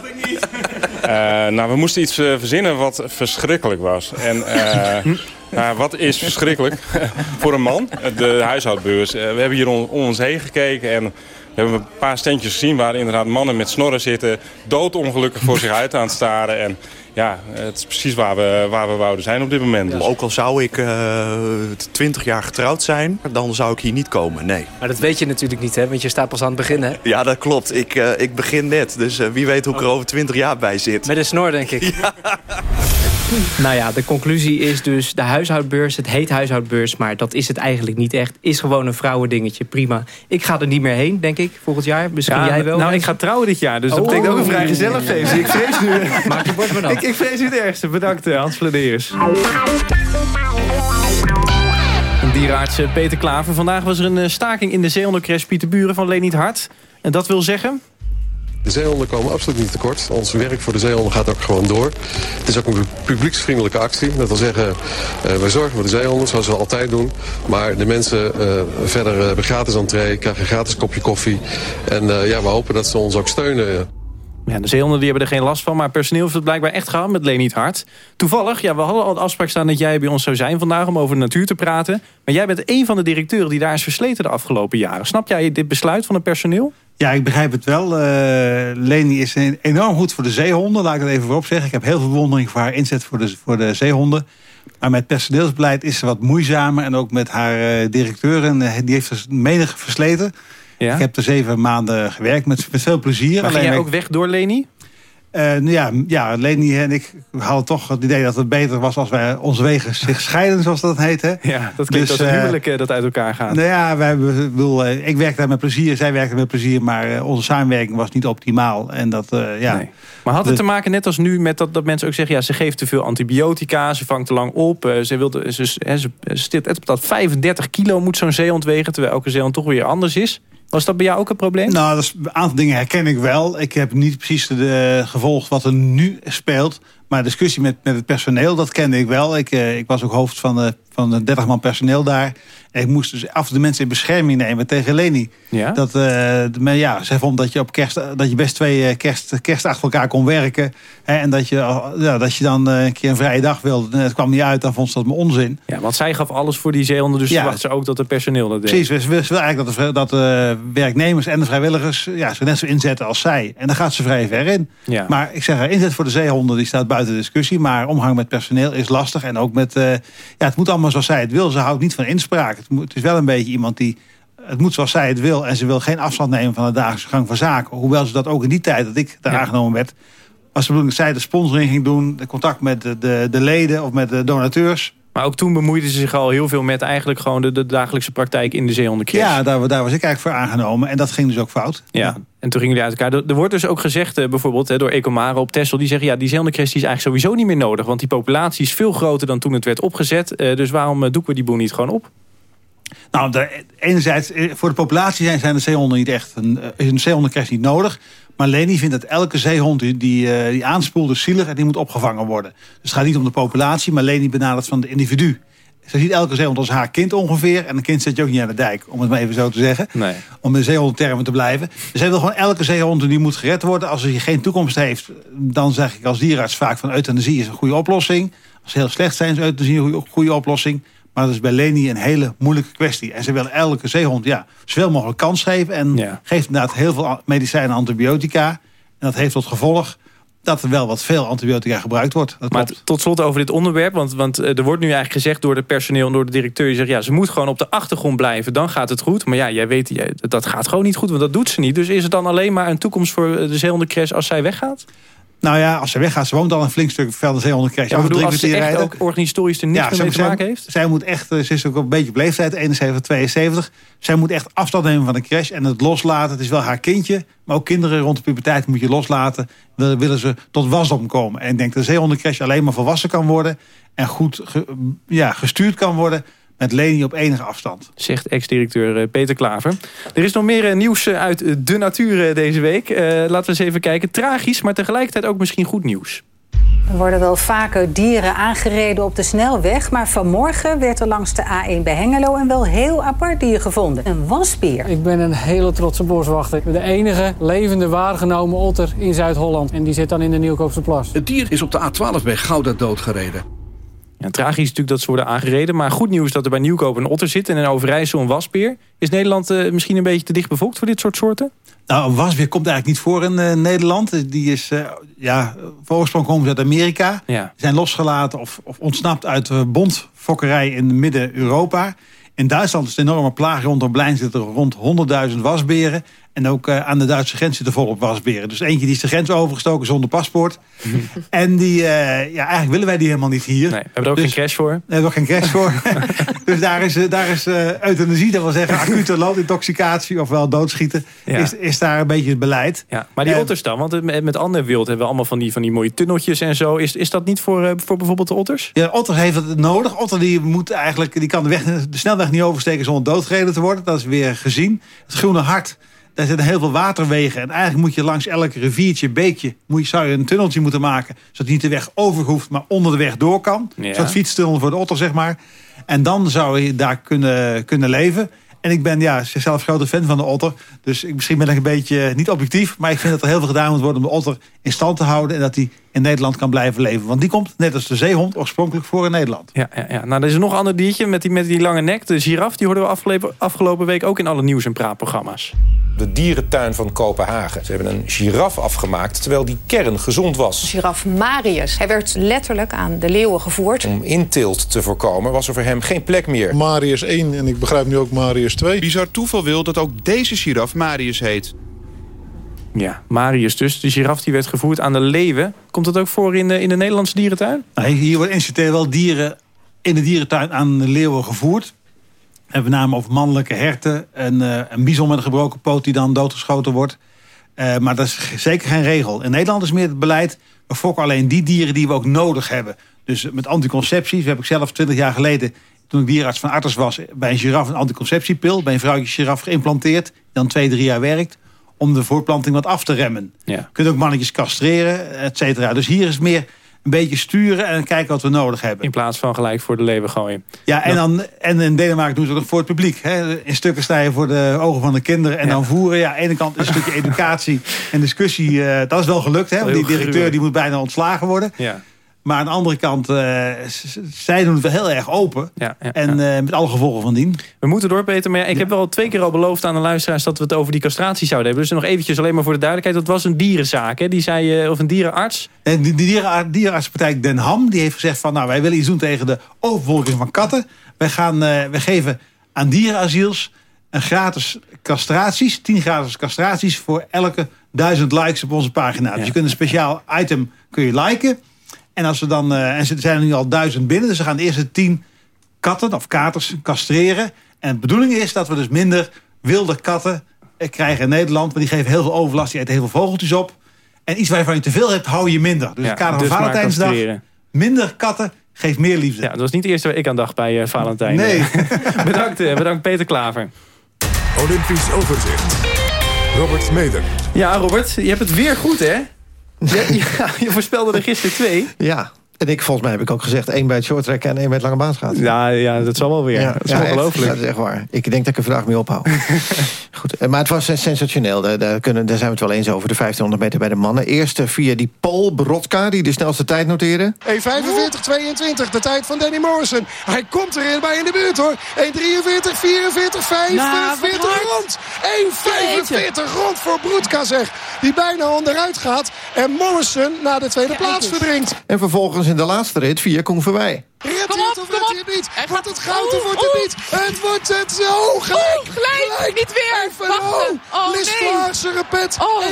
nou, we moesten iets eh, verzinnen wat verschrikkelijk was. En eh, nou, wat is verschrikkelijk voor een man? De huishoudbeurs. Eh, we hebben hier om, om ons heen gekeken en we hebben een paar standjes gezien... waar inderdaad mannen met snorren zitten... doodongelukkig voor zich uit aan het staren. En ja, het is precies waar we, waar we wouden zijn op dit moment. Dus. Ook al zou ik twintig jaar getrouwd zijn, dan zou ik hier niet komen, nee. Maar dat weet je natuurlijk niet, hè? Want je staat pas aan het begin, hè? Ja, dat klopt. Ik, eh, ik begin net, dus eh, wie weet hoe ik er over twintig jaar bij zit. Met een snor, denk ik. Nou ja, de conclusie is dus de huishoudbeurs. Het heet huishoudbeurs, maar dat is het eigenlijk niet echt. Is gewoon een vrouwendingetje, prima. Ik ga er niet meer heen, denk ik, volgend jaar. Misschien Ja, jij wel. nou, ik ga trouwen dit jaar, dus dat Oh. betekent ook een vrijgezellenfeest. Ik vrees nu... Maak je bord maar ik, ik vrees nu het ergste. Bedankt, eh, Hans Vladeers. Dierarts eh, Peter Klaver. Vandaag was er een eh, staking in de zeehondencrash Pieterburen van Leniet Hart. En dat wil zeggen... De zeehonden komen absoluut niet tekort. Ons werk voor de zeehonden gaat ook gewoon door. Het is ook een publieksvriendelijke actie. Dat wil zeggen, uh, wij zorgen voor de zeehonden zoals we altijd doen. Maar de mensen uh, verder uh, hebben gratis entree, krijgen een gratis kopje koffie. En ja, we hopen dat ze ons ook steunen. Ja, de zeehonden die hebben er geen last van, maar personeel heeft het blijkbaar echt gehad met Leniet Hart. Toevallig, ja, we hadden al de afspraak staan dat jij bij ons zou zijn vandaag om over de natuur te praten. Maar jij bent een van de directeuren die daar is versleten de afgelopen jaren. Snap jij dit besluit van het personeel? Ja, ik begrijp het wel. Uh, Leni is enorm goed voor de zeehonden, laat ik het even voorop zeggen. Ik heb heel veel bewondering voor haar inzet voor de, voor de zeehonden. Maar met personeelsbeleid is ze wat moeizamer. En ook met haar uh, directeur, en, uh, die heeft er menig versleten. Ja? Ik heb er zeven maanden gewerkt met, met veel plezier. Maar ging jij ook weg door Leni? Uh, nou ja, ja, Leni en ik hadden toch het idee dat het beter was als wij onze wegen zich scheiden, zoals dat heet. Hè? Ja, dat klinkt dus, als een huwelijk uh, dat uit elkaar gaat. Nou ja, wij, bedoel, ik werkte daar met plezier, zij werkte met plezier, maar onze samenwerking was niet optimaal. En dat, ja. Nee. Maar had het te maken, net als nu, met dat, dat mensen ook zeggen... ja, ze geeft te veel antibiotica, ze vangt te lang op. Ze, wilde, ze, ze, ze op dat 35 kilo moet zo'n zeehond wegen... terwijl elke zeehond toch weer anders is. Was dat bij jou ook een probleem? Nou, dat is, een aantal dingen herken ik wel. Ik heb niet precies de, gevolgd wat er nu speelt. Maar discussie met, met het personeel, dat kende ik wel. Ik, uh, ik was ook hoofd van de van 30 man personeel daar. En ik moest dus af en toe mensen in bescherming nemen tegen Leni. Ja? Dat, uh, maar ja, zij vond dat je op kerst dat je best twee kerst, kerst achter elkaar kon werken. Hè, en dat je, ja, dat je dan een keer een vrije dag wilde. Het kwam niet uit, dan vond ze dat me onzin. Ja, want zij gaf alles voor die zeehonden. Dus ja. ze ook dat het personeel dat deed. Precies, we willen eigenlijk dat de, dat de werknemers en de vrijwilligers ja, ze net zo inzetten als zij. En dan gaat ze vrij ver in. Ja. Maar ik zeg, inzet voor de zeehonden die staat buiten discussie. Maar omgang met personeel is lastig. En ook met, uh, ja, het moet allemaal zoals zij het wil. Ze houdt niet van inspraak. Het, moet, het is wel een beetje iemand die het moet zoals zij het wil. En ze wil geen afstand nemen van de dagelijkse gang van zaken. Hoewel ze dat ook in die tijd dat ik daar ja. aangenomen werd... was de bedoeling dat zij de sponsoring ging doen... de contact met de, de, de leden of met de donateurs... Maar ook toen bemoeide ze zich al heel veel met eigenlijk gewoon de, de dagelijkse praktijk in de zeehondencrash. Ja, daar, daar, was ik eigenlijk voor aangenomen. En dat ging dus ook fout. Ja, en toen gingen jullie uit elkaar. Er, er wordt dus ook gezegd, uh, bijvoorbeeld hè, door Ecomare op Texel... die zeggen, ja, die zeehondencrash is eigenlijk sowieso niet meer nodig. Want die populatie is veel groter dan toen het werd opgezet. Uh, dus waarom uh, doeken we die boel niet gewoon op? Nou, de, enerzijds, voor de populatie zijn, zijn de zeehonden niet echt... Een, is een zeehondencrash niet nodig. Maar Leni vindt dat elke zeehond die, die, die aanspoelt is zielig en die moet opgevangen worden. Dus het gaat niet om de populatie, maar Leni benadert van de individu. Ze ziet elke zeehond als haar kind ongeveer. En een kind zet je ook niet aan de dijk, om het maar even zo te zeggen. Nee. Om in zeehondtermen te blijven. Dus zij wil gewoon elke zeehond die moet gered worden. Als hij geen toekomst heeft, dan zeg ik als dierarts vaak van euthanasie is een goede oplossing. Als ze heel slecht zijn, is euthanasie een goede oplossing. Maar dat is bij Leni een hele moeilijke kwestie. En ze wil elke zeehond ja, zoveel mogelijk kans geven. En ja. geeft inderdaad heel veel medicijnen en antibiotica. En dat heeft tot gevolg dat er wel wat veel antibiotica gebruikt wordt. Dat maar tot slot over dit onderwerp. Want, want er wordt nu eigenlijk gezegd door het personeel en door de directeur. Je zegt, ja, ze moet gewoon op de achtergrond blijven. Dan gaat het goed. Maar ja, jij weet, dat gaat gewoon niet goed. Want dat doet ze niet. Dus is het dan alleen maar een toekomst voor de zeehondencrash als zij weggaat? Nou ja, als ze weggaat, ze woont al een flink stuk verder zeehondencrash. Ja, bedoel, als ze echt ook organisatorisch er niks ja, mee te maken heeft? Zij moet echt, ze is ook een beetje op leeftijd, 71, 72. Zij moet echt afstand nemen van de crash en het loslaten. Het is wel haar kindje, maar ook kinderen rond de puberteit moet je loslaten. Dan willen ze tot wasdom komen. En ik denk dat de zeehondencrash alleen maar volwassen kan worden... en goed ge, ja, gestuurd kan worden met Leni op enige afstand. Zegt ex-directeur Peter Klaver. Er is nog meer nieuws uit de natuur deze week. Uh, laten we eens even kijken. Tragisch, maar tegelijkertijd ook misschien goed nieuws. Er worden wel vaker dieren aangereden op de snelweg... maar vanmorgen werd er langs de A1 bij Hengelo... een wel heel apart dier gevonden. Een wasbeer. Ik ben een hele trotse boswachter. De enige levende waargenomen otter in Zuid-Holland. En die zit dan in de Nieuwkoopse plas. Het dier is op de A12 bij Gouda doodgereden. Ja, tragisch is natuurlijk dat ze worden aangereden. Maar goed nieuws dat er bij Nieuwkoop een otter zit... en in Overijssel een wasbeer. Is Nederland uh, misschien een beetje te dicht bevolkt voor dit soort soorten? Nou, een wasbeer komt eigenlijk niet voor in uh, Nederland. Die is, uh, ja, oorsprong komen ze uit Amerika. Ja. Zijn losgelaten of, of ontsnapt uit bondfokkerij in midden-Europa. In Duitsland is het een enorme plaag. Rond Berlijn zitten er rond 100.000 wasberen. En ook uh, aan de Duitse grens zitten volop wasberen. Dus eentje die is de grens overgestoken zonder paspoort. en die, uh, ja, eigenlijk willen wij die helemaal niet hier. Nee, we hebben er ook dus, geen crash voor. We hebben ook geen crash voor. dus daar is, daar is uh, euthanasie, dat wil zeggen acute loodintoxicatie... ofwel doodschieten, ja. is, is daar een beetje het beleid. Ja, maar die otters dan, want met, met ander wild hebben we allemaal van die, van die mooie tunneltjes en zo. Is, is dat niet voor, voor bijvoorbeeld de otters? Ja, otter heeft het nodig. Otter die moet eigenlijk, die kan de, weg, de snelweg niet oversteken zonder doodgereden te worden. Dat is weer gezien. Het groene hart... Daar zitten heel veel waterwegen. En eigenlijk moet je langs elk riviertje, beekje... Moet je, zou je een tunneltje moeten maken... zodat niet de weg overhoeft, maar onder de weg door kan. Ja. Zo'n fietstunnel voor de otter, zeg maar. En dan zou je daar kunnen, kunnen leven. En ik ben ja, zelf grote fan van de otter. Dus ik, misschien ben ik een beetje niet objectief... maar ik vind dat er heel veel gedaan moet worden om de otter in stand te houden... en dat die in Nederland kan blijven leven. Want die komt, net als de zeehond, oorspronkelijk voor in Nederland. Ja, ja, ja. nou er is nog een ander diertje met die, met die lange nek. De giraf, die hoorden we afgelopen, afgelopen week ook in alle nieuws- en praatprogramma's. De dierentuin van Kopenhagen. Ze hebben een giraf afgemaakt, terwijl die kern gezond was. Giraf Marius. Hij werd letterlijk aan de leeuwen gevoerd. Om inteelt te voorkomen was er voor hem geen plek meer. Marius 1 en ik begrijp nu ook Marius 2. Bizar toeval wil dat ook deze giraf Marius heet. Ja, Marius dus. De giraf die werd gevoerd aan de leeuwen. Komt dat ook voor in de, in de Nederlandse dierentuin? Hier worden incidenteel wel dieren in de dierentuin aan de leeuwen gevoerd. We hebben name over mannelijke herten. En, uh, een bison met een gebroken poot die dan doodgeschoten wordt. Uh, maar dat is zeker geen regel. In Nederland is meer het beleid... we fokken alleen die dieren die we ook nodig hebben. Dus met anticoncepties. heb ik zelf 20 jaar geleden... toen ik dierenarts van Arters was... bij een giraf een anticonceptiepil... bij een vrouwtje giraf geïmplanteerd... dan twee, drie jaar werkt om de voortplanting wat af te remmen. Ja. Je kunt ook mannetjes castreren, et cetera. Dus hier is meer een beetje sturen en kijken wat we nodig hebben. In plaats van gelijk voor de leeuwen gooien. Ja, en, dan, en in Denemarken doen ze dat voor het publiek. Hè? In stukken snijden voor de ogen van de kinderen en dan voeren. Ja, aan de ene kant een stukje educatie en discussie. Uh, dat is wel gelukt, hè? want die directeur die moet bijna ontslagen worden. Ja. Maar aan de andere kant, uh, zij doen het wel heel erg open. Ja, ja, en uh, met alle gevolgen van dien. We moeten door, Peter. Maar ik heb wel twee keer al beloofd aan de luisteraars... dat we het over die castratie zouden hebben. Dus nog eventjes alleen maar voor de duidelijkheid. Dat was een dierenzaak, hè? Die zei, uh, of een dierenarts. En die, die dieren, dierenartspartij Den Ham... die heeft gezegd van... nou, wij willen iets doen tegen de overvolking van katten. Wij, gaan, wij geven aan dierenasiels een gratis castraties. 10 gratis castraties voor elke duizend likes op onze pagina. Dus je kunt een speciaal item kun je liken... En, als we dan, uh, en ze zijn er nu al duizend binnen. Dus ze gaan de eerste tien katten of katers castreren. En de bedoeling is dat we dus minder wilde katten eh, krijgen in Nederland. Want die geven heel veel overlast. Die eten heel veel vogeltjes op. En iets waarvan je te veel hebt, hou je minder. Dus ja, het kader van dus Valentijnsdag. Minder katten geeft meer liefde. Ja, dat was niet het eerste waar ik aan dacht bij uh, Valentijn. Nee. bedankt, bedankt Peter Klaver. Olympisch overzicht. Robert Meder. Ja, Robert, je hebt het weer goed, hè? Ja, je voorspelde er gisteren twee. Ja, en ik, volgens mij heb ik ook gezegd... één bij het shorttrack en één bij het lange baanschaat. Ja, ja, dat zal wel weer. Ja, dat is ongelooflijk. dat is echt waar. Ik denk dat ik er vandaag mee ophoud. Goed, eh, maar het was sensationeel. Daar, kunnen, daar zijn we het wel eens over. De 1500 meter bij de mannen. Eerst eh, via die Paul Brodka, die de snelste tijd noteerde. 1.45-22, de tijd van Danny Morrison. Hij komt er bij in de buurt hoor. 1.43, 44, 45 rond. 1.45 rond voor Brodka zeg. Die bijna onderuit gaat. En Morrison naar de tweede plaats verdringt. En vervolgens in de laatste rit via Koen Verwij. Redt hij het of redt hij het niet? Wordt het goud of wordt het niet? Het wordt het zo gelijk. gelijk. gelijk. Niet weer. Even oh, oh, nee. Repet. Oh.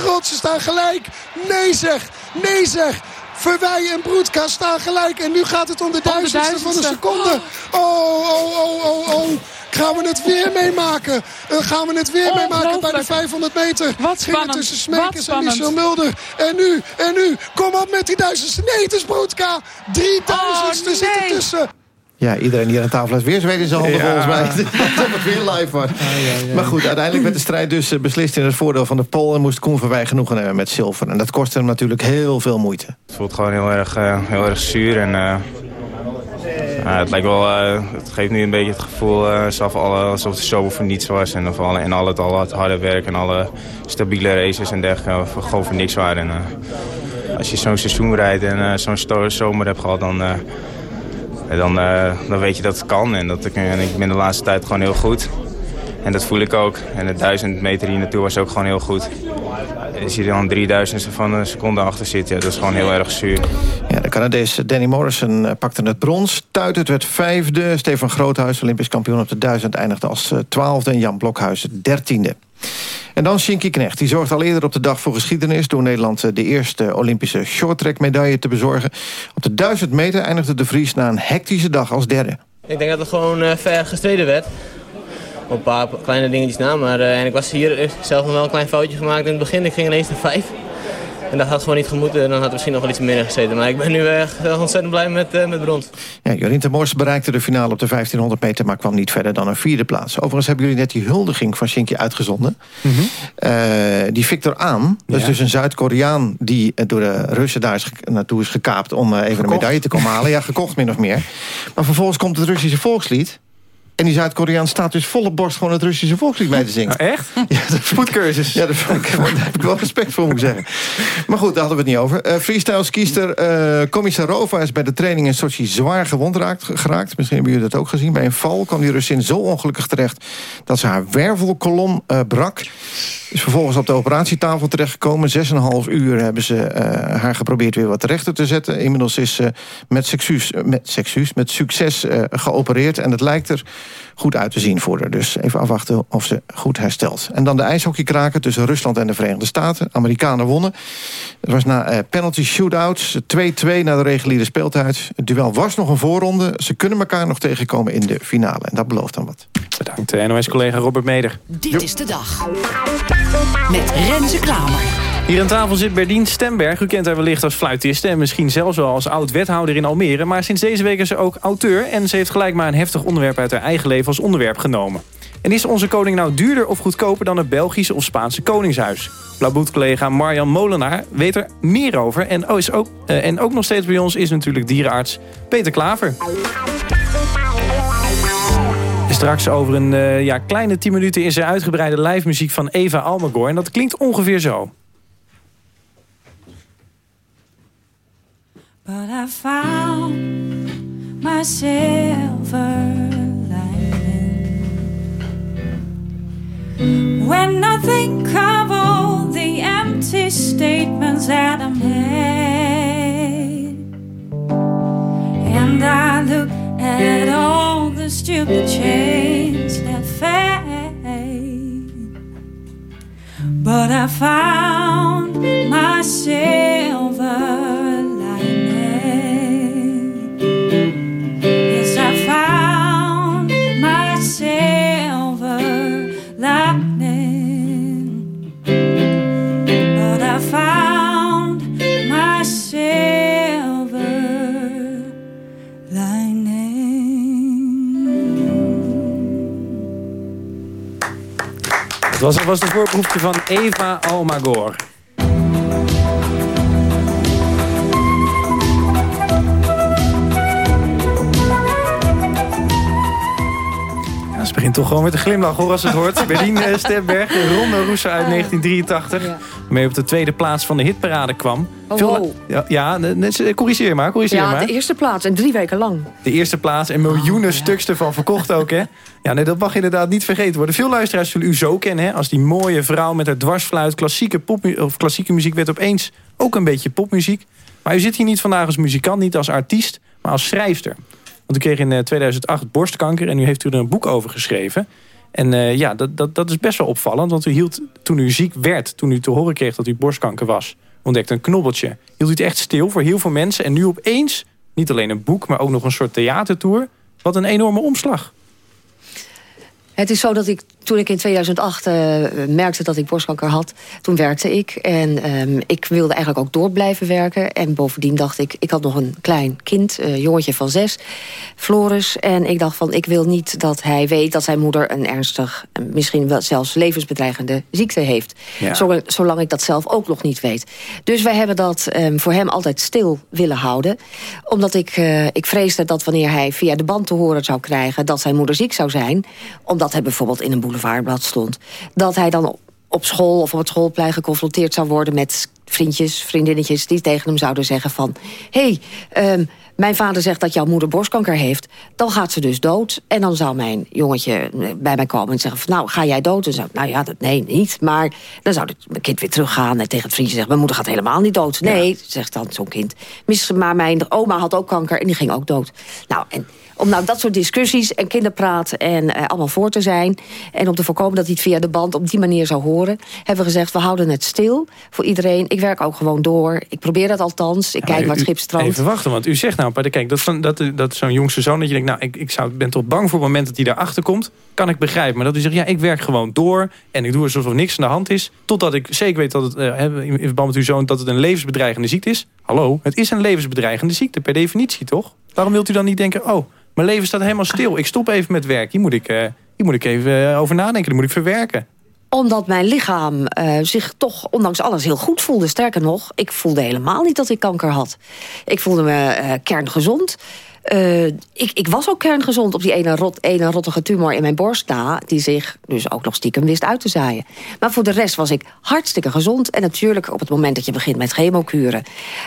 1,45 rond. Ze staan gelijk. Nee zeg. Nee zeg. Verwij en Broedka staan gelijk. En nu gaat het om de duizendste van de seconde. Oh, oh, oh, oh, oh. Gaan we het weer meemaken? Uh, gaan we het weer meemaken bij de 500 meter? Wat spannend. tussen Smekers en Michel Mulder. En nu, en nu. Kom op met die duizendste. Nee, het is Broedka. Drie duizendste oh, zitten tussen. Ja, iedereen hier aan tafel heeft weer zweet in zijn handen volgens mij. Dat het weer live wordt. Ah, ja, maar goed, uiteindelijk werd de strijd dus eh, beslist in het voordeel van de Pool... en moest Koen Verwij genoegen nemen met zilver. En dat kostte hem natuurlijk heel veel moeite. Het voelt gewoon heel erg, uh, heel erg zuur en... Uh, het, lijkt wel, uh, het geeft nu een beetje het gevoel alsof, alle, alsof het zo voor niets was. En, alle, en al het, al het harde werk en alle stabiele races en dergelijke gewoon voor niks waren. En, als je zo'n seizoen rijdt en zo'n zomer hebt gehad... dan dan, dan weet je dat het kan. En, dat, en ik ben de laatste tijd gewoon heel goed. En dat voel ik ook. En de duizend meter hier naartoe was ook gewoon heel goed. Als je dan 3000 van een seconde achter zit, ja, dat is gewoon heel erg zuur. Ja, de Canadees Danny Morrison eh, pakte het brons. Tuitert werd vijfde. Stefan Groothuis, Olympisch kampioen op de duizend, eindigde als eh, twaalfde. En Jan Blokhuis dertiende. En dan Shinky Knecht. Die zorgt al eerder op de dag voor geschiedenis... door Nederland eh, de eerste Olympische shorttrack medaille te bezorgen. Op de 1000 meter eindigde de Vries na een hectische dag als derde. Ik denk dat het gewoon ver gestreden werd. Op een paar kleine dingetjes na. Maar uh, en ik was hier zelf nog wel een klein foutje gemaakt in het begin. Ik ging ineens naar vijf. En dat had gewoon niet gemoeten. Dan had er misschien nog wel iets minder gezeten. Maar ik ben nu echt ontzettend blij met, uh, met brons. Ja, Jorien Mors bereikte de finale op de 1500 meter... maar kwam niet verder dan een vierde plaats. Overigens hebben jullie net die huldiging van Shinky uitgezonden. Mm die Victor Aan, dat is dus een Zuid-Koreaan... die door de Russen daar is naartoe is gekaapt... om even een medaille te komen halen. Ja, gekocht min of meer. Maar vervolgens komt het Russische volkslied... En die Zuid-Koreaan staat dus volle borst gewoon het Russische volkslied bij te zingen. Nou, echt? Ja, dat Voetcursus. Ja, daar, heb ik wel respect voor, moet ik zeggen. Maar goed, daar hadden we het niet over. Uh, freestyle skiester uh, Komisarova is bij de training in Sochi zwaar gewond raakt, geraakt. Misschien hebben jullie dat ook gezien. Bij een val kwam die Russin zo ongelukkig terecht... dat ze haar wervelkolom uh, brak. Is vervolgens op de operatietafel terechtgekomen. Zes en een half uur hebben ze haar geprobeerd weer wat rechter te zetten. Inmiddels is ze met, succes, met, met succes geopereerd. En het lijkt er goed uit te zien voor haar. Dus even afwachten of ze goed herstelt. En dan de ijshockeykraken tussen Rusland en de Verenigde Staten. Amerikanen wonnen. Het was na uh, penalty shootouts 2-2 na de reguliere speeltijd. Het duel was nog een voorronde. Ze kunnen elkaar nog tegenkomen in de finale. En dat belooft dan wat. Bedankt, NOS-collega Robert Meder. Dit is de dag. Met Renze Klamer. Hier aan tafel zit Berdien Stemberg. U kent haar wellicht als fluitiste en misschien zelfs wel als oud-wethouder in Almere. Maar sinds deze week is ze ook auteur en ze heeft gelijk maar een heftig onderwerp uit haar eigen leven als onderwerp genomen. En is onze koning nou duurder of goedkoper dan het Belgische of Spaanse koningshuis? Blauwboet-collega Marjan Molenaar weet er meer over. En, oh, is ook, uh, en ook nog steeds bij ons is natuurlijk dierenarts Peter Klaver. Straks over een uh, ja, kleine 10 minuten is er uitgebreide live muziek van Eva Almagor. En dat klinkt ongeveer zo. But I found my silver lining. When I think of all the empty statements that I made And I look at all the stupid chains that fade But I found my silver was, was de voorproefje van Eva Almagor. Begint toch gewoon met een glimlach hoor als het hoort. Berlin uh, Stemberg, Ronde Roeser uit 1983. Waarmee op de tweede plaats van de hitparade kwam. Oh, wow. ja, ja, corrigeer maar, corrigeer ja, maar. de eerste plaats en drie weken lang. De eerste plaats en miljoenen stuks ervan verkocht ook, hè? Ja, nee, dat mag inderdaad niet vergeten worden. Veel luisteraars zullen u zo kennen, hè? Als die mooie vrouw met haar dwarsfluit. Klassieke, pop, of klassieke muziek werd opeens ook een beetje popmuziek. Maar u zit hier niet vandaag als muzikant, niet als artiest, maar als schrijfster. Want u kreeg in 2008 borstkanker en u heeft u er een boek over geschreven. En uh, ja, dat, dat, dat is best wel opvallend. Want u hield, toen u ziek werd, toen u te horen kreeg dat u borstkanker was... ontdekte een knobbeltje. Hield u het echt stil voor heel veel mensen. En nu opeens, niet alleen een boek, maar ook nog een soort theatertour. Wat een enorme omslag. Het is zo dat ik toen ik in 2008 uh, merkte dat ik borstkanker had, toen werkte ik. En um, ik wilde eigenlijk ook door blijven werken. En bovendien dacht ik, ik had nog een klein kind, een jongetje van zes, Floris. En ik dacht van, ik wil niet dat hij weet dat zijn moeder een ernstig, misschien wel zelfs levensbedreigende ziekte heeft. Ja. Zolang, zolang ik dat zelf ook nog niet weet. Dus wij hebben dat um, voor hem altijd stil willen houden. Omdat ik, uh, ik vreesde dat wanneer hij via de band te horen zou krijgen dat zijn moeder ziek zou zijn, omdat hij bijvoorbeeld in een boulevardblad stond... dat hij dan op school of op het schoolplein geconfronteerd zou worden... met vriendjes, vriendinnetjes die tegen hem zouden zeggen van... hé, hey, um, mijn vader zegt dat jouw moeder borstkanker heeft... dan gaat ze dus dood. En dan zou mijn jongetje bij mij komen en zeggen van... nou, ga jij dood? En zou nou ja, dat, nee, niet. Maar dan zou het kind weer teruggaan en tegen het vriendje zeggen... mijn moeder gaat helemaal niet dood. Nee, ja. zegt dan zo'n kind. Maar mijn oma had ook kanker en die ging ook dood. Nou, en om nou dat soort discussies en kinderpraat en uh, allemaal voor te zijn... en om te voorkomen dat hij het via de band op die manier zou horen... hebben we gezegd, we houden het stil voor iedereen. Ik werk ook gewoon door. Ik probeer dat althans. Ik ja, kijk u, waar het schip strandt. Even wachten, want u zegt nou, maar kijk, dat, van, dat, dat zo'n jongste zoon... dat je denkt, nou, ik, ik zou, ben toch bang voor het moment dat hij daarachter komt... kan ik begrijpen. Maar dat u zegt, ja, ik werk gewoon door... en ik doe alsof er niks aan de hand is... totdat ik zeker weet dat het, uh, in verband met uw zoon... dat het een levensbedreigende ziekte is. Hallo, het is een levensbedreigende ziekte, per definitie, toch? Waarom wilt u dan niet denken, oh... Mijn leven staat helemaal stil. Ik stop even met werk. Hier moet ik, uh, hier moet ik even uh, over nadenken. Dat moet ik verwerken. Omdat mijn lichaam uh, zich toch ondanks alles heel goed voelde. Sterker nog, ik voelde helemaal niet dat ik kanker had. Ik voelde me kerngezond. Uh, ik, ik, was ook kerngezond op die ene, rot, ene rottige tumor in mijn borst na... die zich dus ook nog stiekem wist uit te zaaien. Maar voor de rest was ik hartstikke gezond. En natuurlijk, op het moment dat je begint met chemokuren...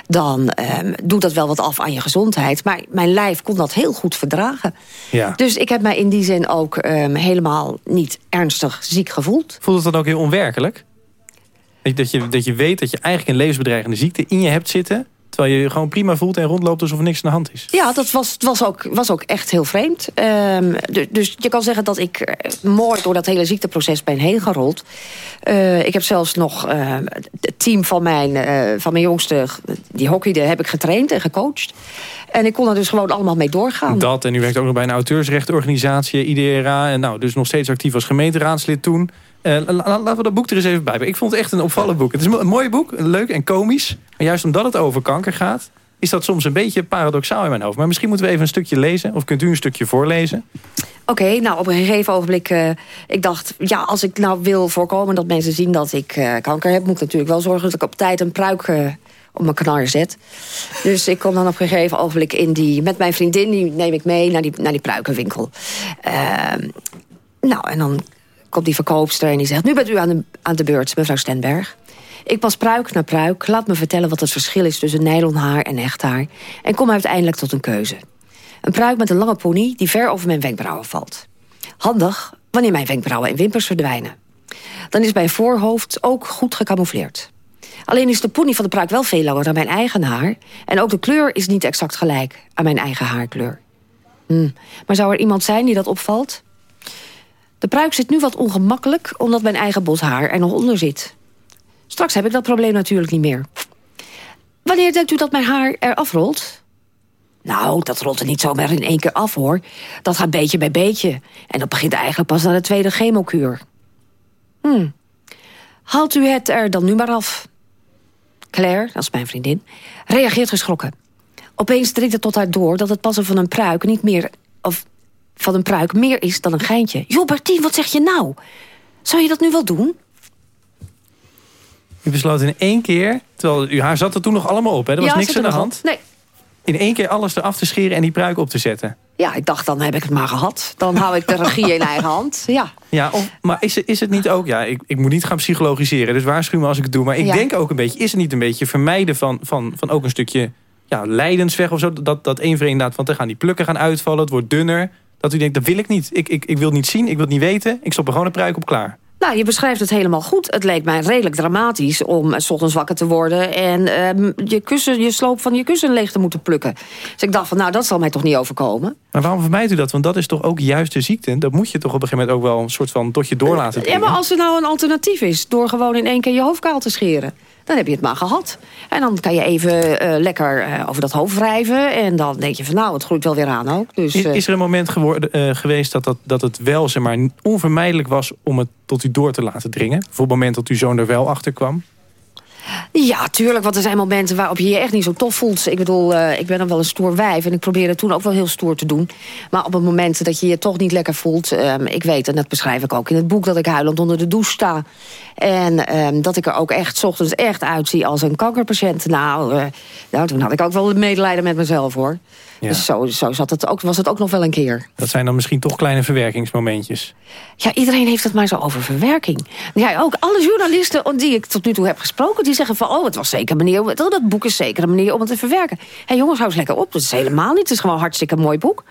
dan um, doet dat wel wat af aan je gezondheid. Maar mijn lijf kon dat heel goed verdragen. Ja. Dus ik heb mij in die zin ook um, helemaal niet ernstig ziek gevoeld. Voelt het dan ook heel onwerkelijk? Dat je, dat je weet dat je eigenlijk een levensbedreigende ziekte in je hebt zitten... Terwijl je je gewoon prima voelt en rondloopt alsof er niks aan de hand is. Ja, dat was, was, ook, was ook echt heel vreemd. Ehm, du- dus je kan zeggen dat ik eh, mooi door dat hele ziekteproces ben heen gerold. Eh, ik heb zelfs nog eh, het team van mijn, eh, van mijn jongste, die hockeyde, heb ik getraind en gecoacht. En ik kon er dus gewoon allemaal mee doorgaan. Dat, en u werkt ook nog bij een auteursrechtenorganisatie, IDRA. En nou, dus nog steeds actief als gemeenteraadslid toen. La- laten we dat boek er eens even bij. Ik vond het echt een opvallend boek. Het is een mooi boek, leuk en komisch. Maar juist omdat het over kanker gaat... is dat soms een beetje paradoxaal in mijn hoofd. Maar misschien moeten we even een stukje lezen. Of kunt u een stukje voorlezen? Oké, nou op een gegeven ogenblik, eh, ik dacht, ja, als ik nou wil voorkomen dat mensen zien dat ik eh, kanker heb, moet ik natuurlijk wel zorgen dat ik op tijd een pruik eh, op mijn knar zet. Dus ik kom dan op een gegeven ogenblik in die, met mijn vriendin, die neem ik mee naar die, naar die pruikenwinkel. Ehm, nou, en dan komt die verkoopster en die zegt, nu bent u aan de, aan de beurt, mevrouw Stenberg. Ik pas pruik naar pruik, laat me vertellen wat het verschil is tussen nylonhaar en echt haar. En kom uiteindelijk tot een keuze. Een pruik met een lange pony die ver over mijn wenkbrauwen valt. Handig wanneer mijn wenkbrauwen en wimpers verdwijnen. Dan is mijn voorhoofd ook goed gecamoufleerd. Alleen is de pony van de pruik wel veel langer dan mijn eigen haar... en ook de kleur is niet exact gelijk aan mijn eigen haarkleur. Hm. Maar zou er iemand zijn die dat opvalt? De pruik zit nu wat ongemakkelijk... omdat mijn eigen bos haar er nog onder zit. Straks heb ik dat probleem natuurlijk niet meer. Wanneer denkt u dat mijn haar er afrolt? Nou, dat rolt er niet zomaar in één keer af, hoor. Dat gaat beetje bij beetje. En dat begint eigenlijk pas na de tweede chemokuur. Hm. Haalt u het er dan nu maar af? Claire, dat is mijn vriendin, reageert geschrokken. Opeens dringt het tot haar door dat het passen van een pruik niet meer... of van een pruik meer is dan een geintje. Joh, Bertien, wat zeg je nou? Zou je dat nu wel doen? U besloot in één keer, terwijl uw haar zat er toen nog allemaal op. Hè? Er was Ja, niks aan de hand. op. Nee. In één keer alles eraf te scheren en die pruik op te zetten. Ja, ik dacht, dan heb ik het maar gehad. Dan hou ik de regie in eigen hand. Ja. Ja, of, maar is, het- is het niet ook... Ja, ik, ik moet niet gaan psychologiseren, dus waarschuw me als ik het doe. Maar ik Ja. denk ook een beetje... Is het niet een beetje vermijden van, van, van ook een stukje ja, lijdensweg of zo? Dat, dat één vreemd inderdaad, want dan gaan die plukken gaan uitvallen. Het wordt dunner. Dat u denkt, dat wil ik niet. Ik, ik, ik wil het niet zien, ik wil het niet weten. Ik stop er gewoon een pruik op klaar. Nou, je beschrijft het helemaal goed. Het leek mij redelijk dramatisch om eh, 's ochtends wakker te worden... en ehm, je, kussen, je sloop van je kussen leeg te moeten plukken. Dus ik dacht van, nou, dat zal mij toch niet overkomen. Maar waarom vermijdt u dat? Want dat is toch ook juist de ziekte. Dat moet je toch op een gegeven moment ook wel een soort van tot je door laten Ja, maar als er nou een alternatief is... door gewoon in één keer je hoofd kaal te scheren... dan heb je het maar gehad. En dan kan je even eh, lekker eh, over dat hoofd wrijven... en dan denk je van, nou, het groeit wel weer aan ook. Dus, Is, eh, is er een moment geworden, geweest dat, dat, dat het wel zeg maar, onvermijdelijk was om het tot u door te laten dringen? Voor het moment dat uw zoon er wel achter kwam? Ja, tuurlijk, want er zijn momenten waarop je je echt niet zo tof voelt. Ik bedoel, eh, ik ben dan wel een stoer wijf en ik probeerde toen ook wel heel stoer te doen. Maar op het moment dat je je toch niet lekker voelt... ehm, ik weet, en dat beschrijf ik ook in het boek... dat ik huilend onder de douche sta. En ehm, dat ik er ook echt ochtends echt uitzie als een kankerpatiënt. Nou, eh, nou, toen had ik ook wel medelijden met mezelf, hoor. Ja. Dus zo, zo zat het ook, was het ook nog wel een keer. Dat zijn dan misschien toch kleine verwerkingsmomentjes. Ja, iedereen heeft het maar zo over verwerking. Ja, ook alle journalisten die ik tot nu toe heb gesproken... die zeggen van, oh, het was zeker een manier... dat boek is zeker een manier om het te verwerken. Hé hey, jongens, hou eens lekker op. Dat is helemaal niet. Het is gewoon een hartstikke mooi boek.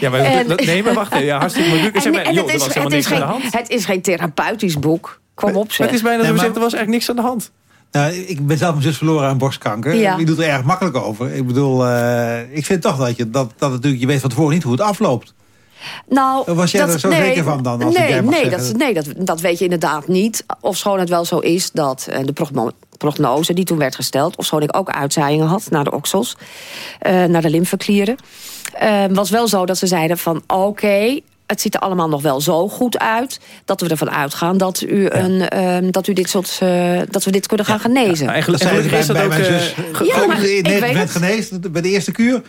Ja, maar En- dat- nee, maar wacht even. Ja, hartstikke moeilijk. En- Zeg maar, en joh, het er is- het is niks aan de geen- hand. Het is geen therapeutisch boek. Kom op, zeg. Het is bijna dat Nee, we maar- zeggen, er was echt niks aan de hand. Nou, ik ben zelf mijn zus verloren aan borstkanker. Ja. Je doet er erg makkelijk over. Ik bedoel, eh, ik vind toch dat je, dat, dat natuurlijk, je weet van tevoren niet hoe het afloopt. Nou, Was jij er zo zeker van dan, als nee, jij mag nee, zeggen? dat, nee dat, dat weet je inderdaad niet. Ofschoon het wel zo is dat eh, de progno- prognose die toen werd gesteld... ofschoon ik ook uitzaaiingen had naar de oksels, eh, naar de lymfeklieren... was wel zo dat ze zeiden van oké... het ziet er allemaal nog wel zo goed uit... dat we ervan uitgaan dat, u een, ehm, dat, u dit soort, eh, dat we dit kunnen gaan genezen. eigenlijk, is bij, dat bij ook... mijn eh, zus. ge- Ja, maar ik weet het. genezen bij de eerste kuur.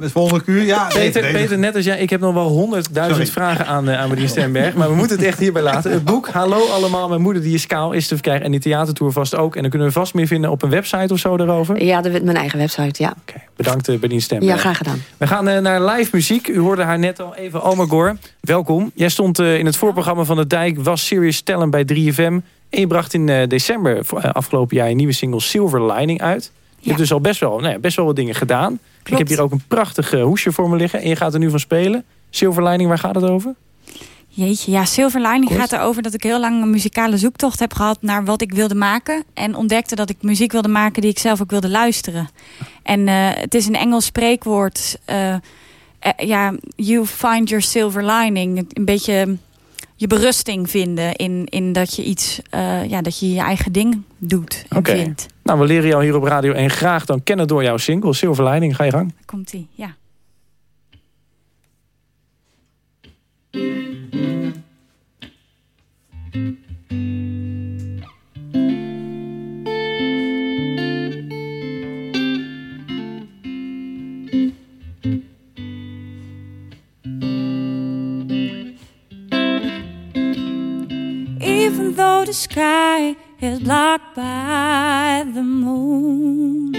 De volgende kuur, ja. Peter, nee, Peter, net als jij, ik heb nog wel honderdduizend Sorry. vragen aan, uh, aan meneer Stenberg. Maar we moeten het echt hierbij laten. Het boek Hallo allemaal, mijn moeder die is kaal is te verkrijgen. En die theatertour vast ook. En dan kunnen we vast meer vinden op een website of zo daarover. Ja, de, mijn eigen website, ja. Bedankt uh, Stenberg. Ja, graag gedaan. We gaan uh, naar live muziek. U hoorde haar net al even. Omagor, welkom. Jij stond uh, in het voorprogramma van de Dijk. Was Serious Talent bij 3FM. En je bracht in uh, december afgelopen jaar een nieuwe single Silver Lining uit. Je hebt dus al best wel, nou best wel wat dingen gedaan. Klopt. Ik heb hier ook een prachtig uh, hoesje voor me liggen. En je gaat er nu van spelen. Silver Lining, waar gaat het over? Jeetje, ja, Silver Lining gaat erover dat ik heel lang een muzikale zoektocht heb gehad naar wat ik wilde maken. En ontdekte dat ik muziek wilde maken die ik zelf ook wilde luisteren. En eh, het is een Engels spreekwoord. eh, eh, ja, you find your silver lining. Een beetje je berusting vinden in, in dat je iets, eh, ja, dat je je eigen ding doet en Oké. vindt. Nou, we leren jou hier op Radio 1 graag dan kennen door jouw single. Silver Lining, ga je gang. Komt ie, ja. The sky is blocked by the moon,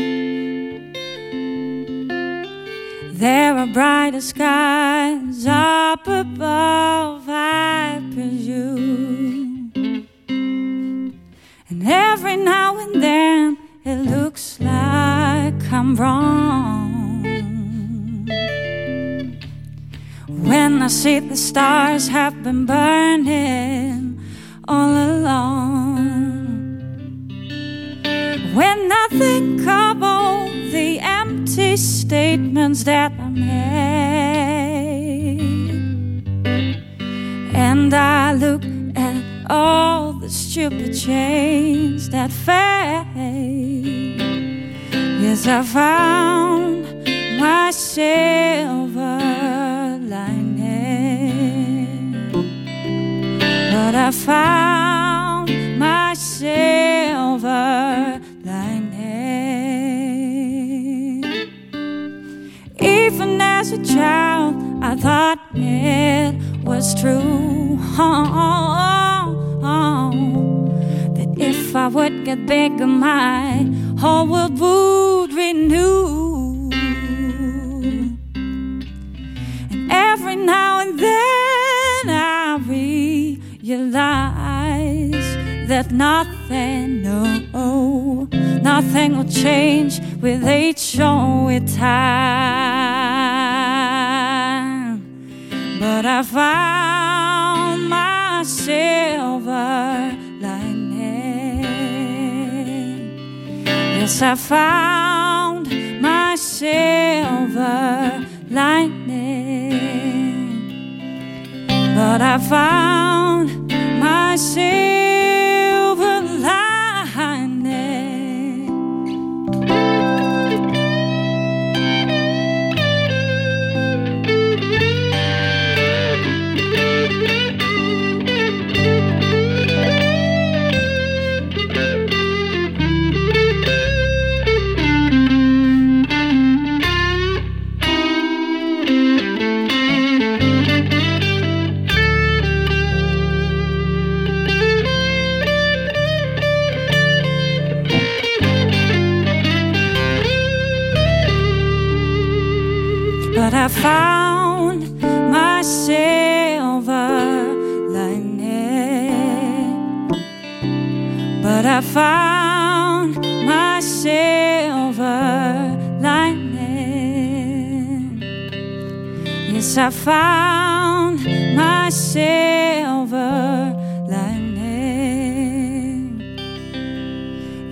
there are brighter skies up above, I presume. And every now and then it looks like I'm wrong. When I see the stars have been burning all along. When I think of all the empty statements that I made, and I look at all the stupid chains that fade. Yes, I found my silver lining, but I found child, I thought it was true. that if I would get bigger, my whole world would renew. And every now and then I realize that nothing, no, nothing will change with each with time. But I found my silver lining. Yes, I found my silver lining. But I found my silver found my silver lining. But I found my silver lining. Yes, I found my silver lining.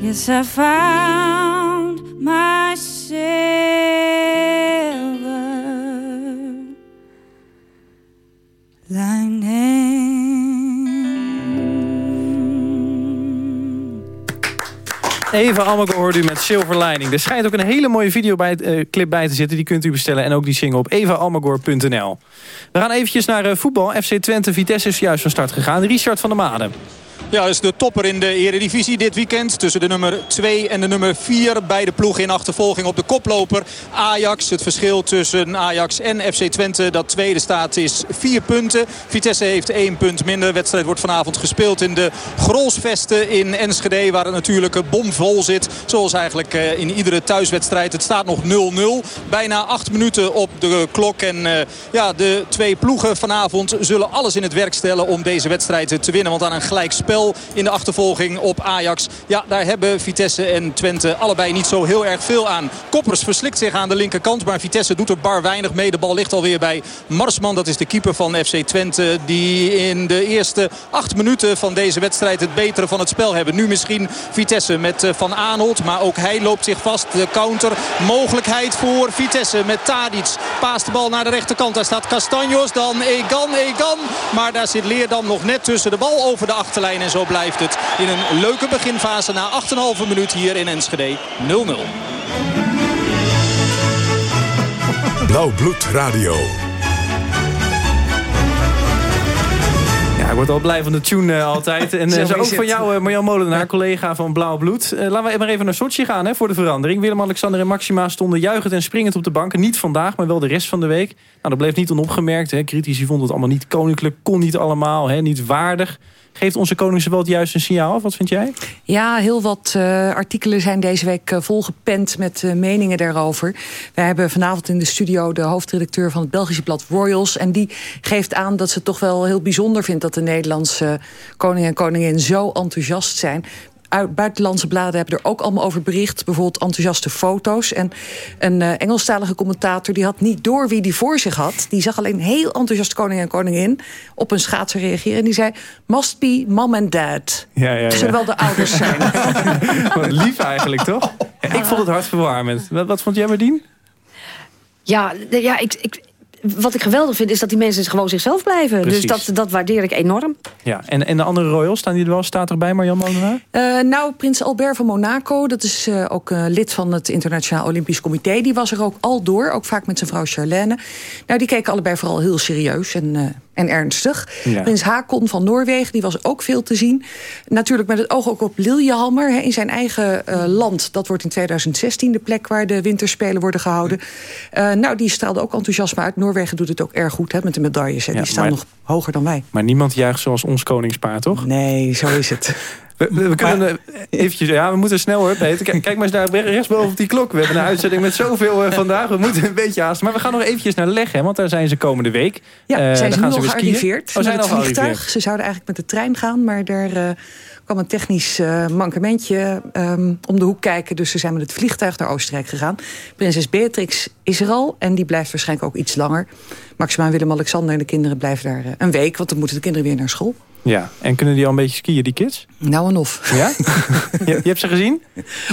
Yes, I found my Eva hoorde u met Silver Lining. Er schijnt ook een hele mooie videoclip bij, eh, clip bij te zitten. Die kunt u bestellen. En ook die single op evaalmagor.nl. We gaan eventjes naar eh, voetbal. FC Twente Vitesse is juist van start gegaan. Richard van der Maden. Ja, is de topper in de eredivisie dit weekend. Tussen de nummer 2 en de nummer 4. Beide ploegen in achtervolging op de koploper. Ajax, het verschil tussen Ajax en FC Twente. Dat tweede staat is 4 punten. Vitesse heeft 1 punt minder. De wedstrijd wordt vanavond gespeeld in de Grolsvesten in Enschede. Waar het natuurlijk bomvol zit. Zoals eigenlijk eh, in iedere thuiswedstrijd. Het staat nog 0-0. Bijna 8 minuten op de klok. En eh, ja, de twee ploegen vanavond zullen alles in het werk stellen om deze wedstrijd te winnen. Want aan een gelijkspel spel in de achtervolging op Ajax. Ja, daar hebben Vitesse en Twente allebei niet zo heel erg veel aan. Koppers verslikt zich aan de linkerkant. Maar Vitesse doet er bar weinig mee. De bal ligt alweer bij Marsman. Dat is de keeper van FC Twente. Die in de eerste acht minuten van deze wedstrijd het betere van het spel hebben. Nu misschien Vitesse met eh, Van Aanholt. Maar ook hij loopt zich vast. De counter mogelijkheid voor Vitesse met Tadic. Paast de bal naar de rechterkant. Daar staat Castanjos. Dan Egan, Egan. Maar daar zit Leerdam nog net tussen de bal over de achterlijn. En zo blijft het in een leuke beginfase na 8,5 minuut hier in Enschede 0-0. Blauw Bloed Radio. Ja, ik word al blij van de tune uh, altijd. En Zo uh, zo ook van jou, uh, Marjan Molenaar, collega van Blauw Bloed. Uh, laten we maar even naar Sochi gaan hè, voor de verandering. Willem-Alexander en Maxima stonden juichend en springend op de banken. Niet vandaag, maar wel de rest van de week. Nou, dat bleef niet onopgemerkt. Hè. Critici vonden het allemaal niet koninklijk, kon niet allemaal, hè, niet waardig. Geeft onze koning het juiste signaal af? Wat vind jij? Ja, heel wat uh, artikelen zijn deze week uh, volgepend met uh, meningen daarover. We hebben vanavond in de studio de hoofdredacteur van het Belgische blad Royals. En die geeft aan dat ze het toch wel heel bijzonder vindt... dat de Nederlandse koning en koningin zo enthousiast zijn buitenlandse bladen hebben er ook allemaal over bericht. Bijvoorbeeld enthousiaste foto's. En een uh, Engelstalige commentator die had niet door wie die voor zich had. Die zag alleen heel enthousiast koning en koningin op een schaatser reageren. En die zei, must be mom and dad. Ja, ja, ja. Wel de ouders zijn. Wat lief eigenlijk, toch? Ja, ik vond het hartverwarmend. Wat, wat vond jij, Merdien? Ja, ja ik, ik, wat ik geweldig vind is dat die mensen gewoon zichzelf blijven. Precies. Dus dat, dat waardeer ik enorm. Ja, en, en de andere royals, staan die er wel staat erbij, Marjan Molenaar? Uh, nou, prins Albert van Monaco, dat is uh, ook uh, lid van het Internationaal Olympisch Comité. Die was er ook al door, ook vaak met zijn vrouw Charlène. Nou, die keken allebei vooral heel serieus en, en ernstig. Ja. Prins Hakon van Noorwegen, die was ook veel te zien. Natuurlijk met het oog ook op Lillehammer hè, in zijn eigen land. Dat wordt in 2016 de plek waar de winterspelen worden gehouden. nou, die straalde ook enthousiasme uit. Noorwegen doet het ook erg goed hè, met de medailles. Hè. Ja, die staan maar, nog hoger dan wij. Maar niemand juicht zoals ons koningspaar, toch? Nee, zo is het. We, we, we kunnen maar, eventjes, ja, we moeten snel hoor, Peter. Kijk, kijk maar eens naar rechtsboven op die klok. We hebben een uitzending met zoveel uh, vandaag. We moeten een beetje haasten. Maar we gaan nog eventjes naar Leg, hè, want daar zijn ze komende week. Ja, uh, zijn ze gaan nu ze al gearriveerd oh, met zijn het vliegtuig. Ze zouden eigenlijk met de trein gaan, maar daar uh, kwam een technisch mankementje um, om de hoek kijken. Dus ze zijn met het vliegtuig naar Oostenrijk gegaan. Prinses Beatrix is er al en die blijft waarschijnlijk ook iets langer. Maxima Willem-Alexander en de kinderen blijven daar een week, want dan moeten de kinderen weer naar school. Ja, en kunnen die al een beetje skiën, die kids? Nou en of. Ja? je, je hebt ze gezien?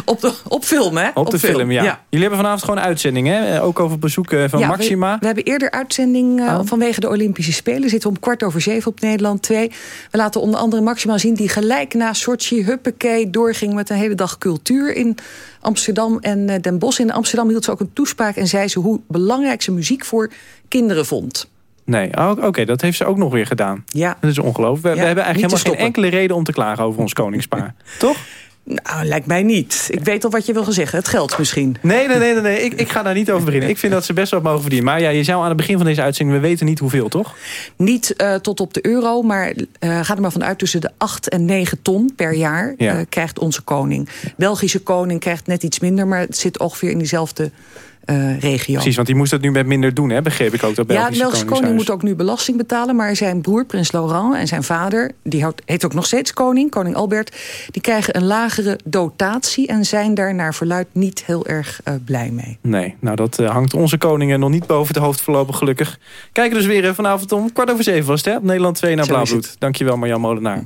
Op, de, op film, hè? Op, op de film, film ja. ja. Jullie hebben vanavond gewoon uitzending, hè? Ook over bezoek van ja, Maxima. We, we, hebben eerder uitzending uh, oh. vanwege de Olympische Spelen. Zitten om kwart over zeven op Nederland 2. We laten onder andere Maxima zien die gelijk na Sochi, huppakee, doorging met een hele dag cultuur in Amsterdam en Den Bosch. In Amsterdam hield ze ook een toespraak en zei ze hoe belangrijk ze muziek voor kinderen vond. Nee, oh, oké, okay, dat heeft ze ook nog weer gedaan. Ja. Dat is ongelooflijk. We, ja, we hebben eigenlijk helemaal geen enkele reden om te klagen over ons koningspaar. Toch? Nou, lijkt mij niet. Ik weet al wat je wil zeggen. Het geld misschien. Nee, nee, nee. nee, nee. Ik, ik ga daar niet over beginnen. Ik vind dat ze best wel mogen verdienen. Maar ja, je zou aan het begin van deze uitzending... we weten niet hoeveel, toch? Niet uh, tot op de euro, maar uh, ga er maar vanuit... tussen de 8 en 9 ton per jaar ja. uh, krijgt onze koning. Belgische koning krijgt net iets minder... maar het zit ongeveer in diezelfde uh, regio. Precies, want die moest dat nu met minder doen, hè? begreep ik ook. Dat ja, de Belgische koning moet ook nu belasting betalen... maar zijn broer, prins Laurent, en zijn vader... die heet ook nog steeds koning, koning Albert... die krijgen een lagere dotatie... en zijn daar naar verluid niet heel erg uh, blij mee. Nee, nou dat uh, hangt onze koningen nog niet boven het hoofd voorlopig gelukkig. Kijken dus weer vanavond om kwart over zeven was het, hè? Op Nederland 2 naar Blauwbloed. Dankjewel Marjan Molenaar.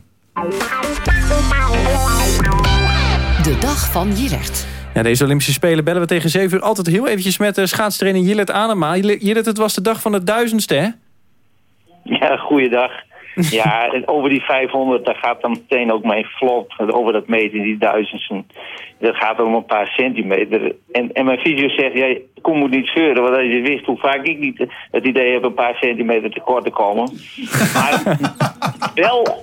De dag van Jillert. Ja, deze Olympische Spelen bellen we tegen 7 uur altijd heel eventjes met uh, schaatstrainer Jillet Anema. Jillet, het was de dag van het duizendste, hè? Ja, goeiedag. Ja, en over die 500, daar gaat dan meteen ook mijn flop. Over dat meten, die duizendsten. Dat gaat om een paar centimeter. En, en mijn fysio zegt, jij kom moet niet zeuren. Want als je wist hoe vaak ik niet het idee heb een paar centimeter tekort te komen. Maar wel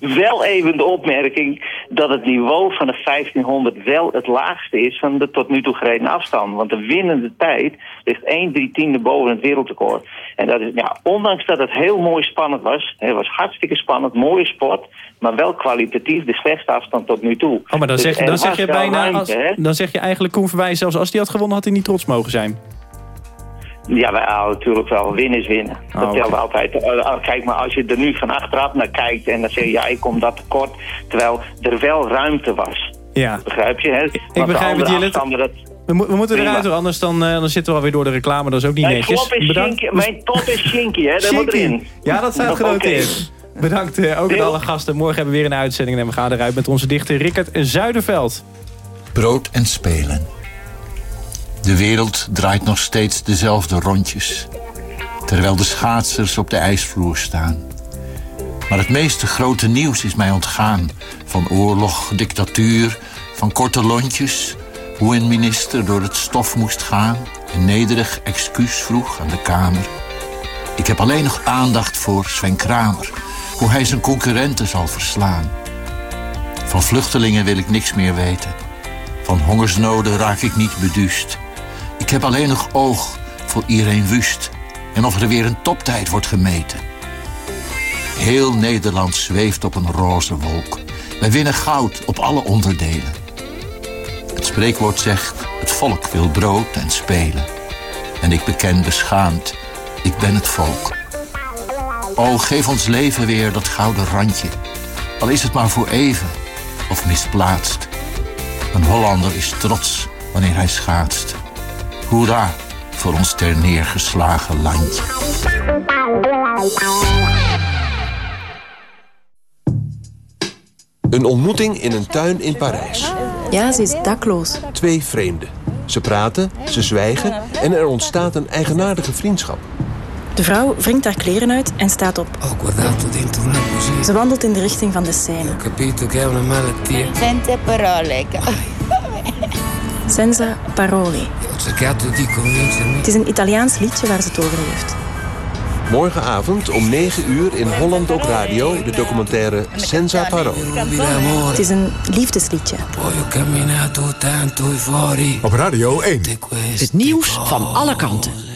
wel even de opmerking dat het niveau van de 1500 wel het laagste is van de tot nu toe gereden afstand. Want de winnende tijd ligt 1 3 tiende boven het wereldrecord. En dat is, ja, ondanks dat het heel mooi spannend was, het was hartstikke spannend, mooie sport, maar wel kwalitatief de slechtste afstand tot nu toe. Oh, maar dan zeg, dus, dan zeg je bijna, als, dan zeg je eigenlijk Koen Verwij, zelfs als die had gewonnen had hij niet trots mogen zijn. Ja, wij houden natuurlijk wel winnen is winnen. Dat Oh, telt oké. altijd. Eh, eh, kijk, maar als je er nu van achteraf naar kijkt en dan zeg je, ja, ik kom dat tekort. Terwijl er wel ruimte was. Ja. Begrijp je? Hè? Want de begrijp het, andere Jillet. We, mo- we moeten Prima. eruit, hoor, anders dan, eh, dan zitten we alweer door de reclame. Dat is ook niet Mijn, netjes. is Bedankt. shinky, mijn top is shinky, hè? Dat moet erin. Ja, dat staat genoteerd. Bedankt eh, ook aan alle gasten. Morgen hebben we weer een uitzending en we gaan eruit met onze dichter Rickert Zuiderveld. Brood en spelen. De wereld draait nog steeds dezelfde rondjes. Terwijl de schaatsers op de ijsvloer staan. Maar het meeste grote nieuws is mij ontgaan. Van oorlog, dictatuur, van korte lontjes. Hoe een minister door het stof moest gaan. En nederig excuus vroeg aan de Kamer. Ik heb alleen nog aandacht voor Sven Kramer. Hoe hij zijn concurrenten zal verslaan. Van vluchtelingen wil ik niks meer weten. Van hongersnoden raak ik niet beduust. Ik heb alleen nog oog voor Irene Wust. En of er weer een toptijd wordt gemeten. Heel Nederland zweeft op een roze wolk. Wij winnen goud op alle onderdelen. Het spreekwoord zegt, het volk wil brood en spelen. En ik beken beschaamd, ik ben het volk. O, geef ons leven weer dat gouden randje. Al is het maar voor even of misplaatst. Een Hollander is trots wanneer hij schaatst. Hoera voor ons ter neergeslagen landje. Een ontmoeting in een tuin in Parijs. Ja, ze is dakloos. Twee vreemden. Ze praten, ze zwijgen en er ontstaat een eigenaardige vriendschap. De vrouw wringt haar kleren uit en staat op. Ze wandelt in de richting van de scène. Parole. Senza parole. Het is een Italiaans liedje waar ze het over heeft. Morgenavond om 9 uur in Holland op Radio de documentaire Senza Parole. Het is een liefdesliedje. Op Radio 1. Het nieuws van alle kanten.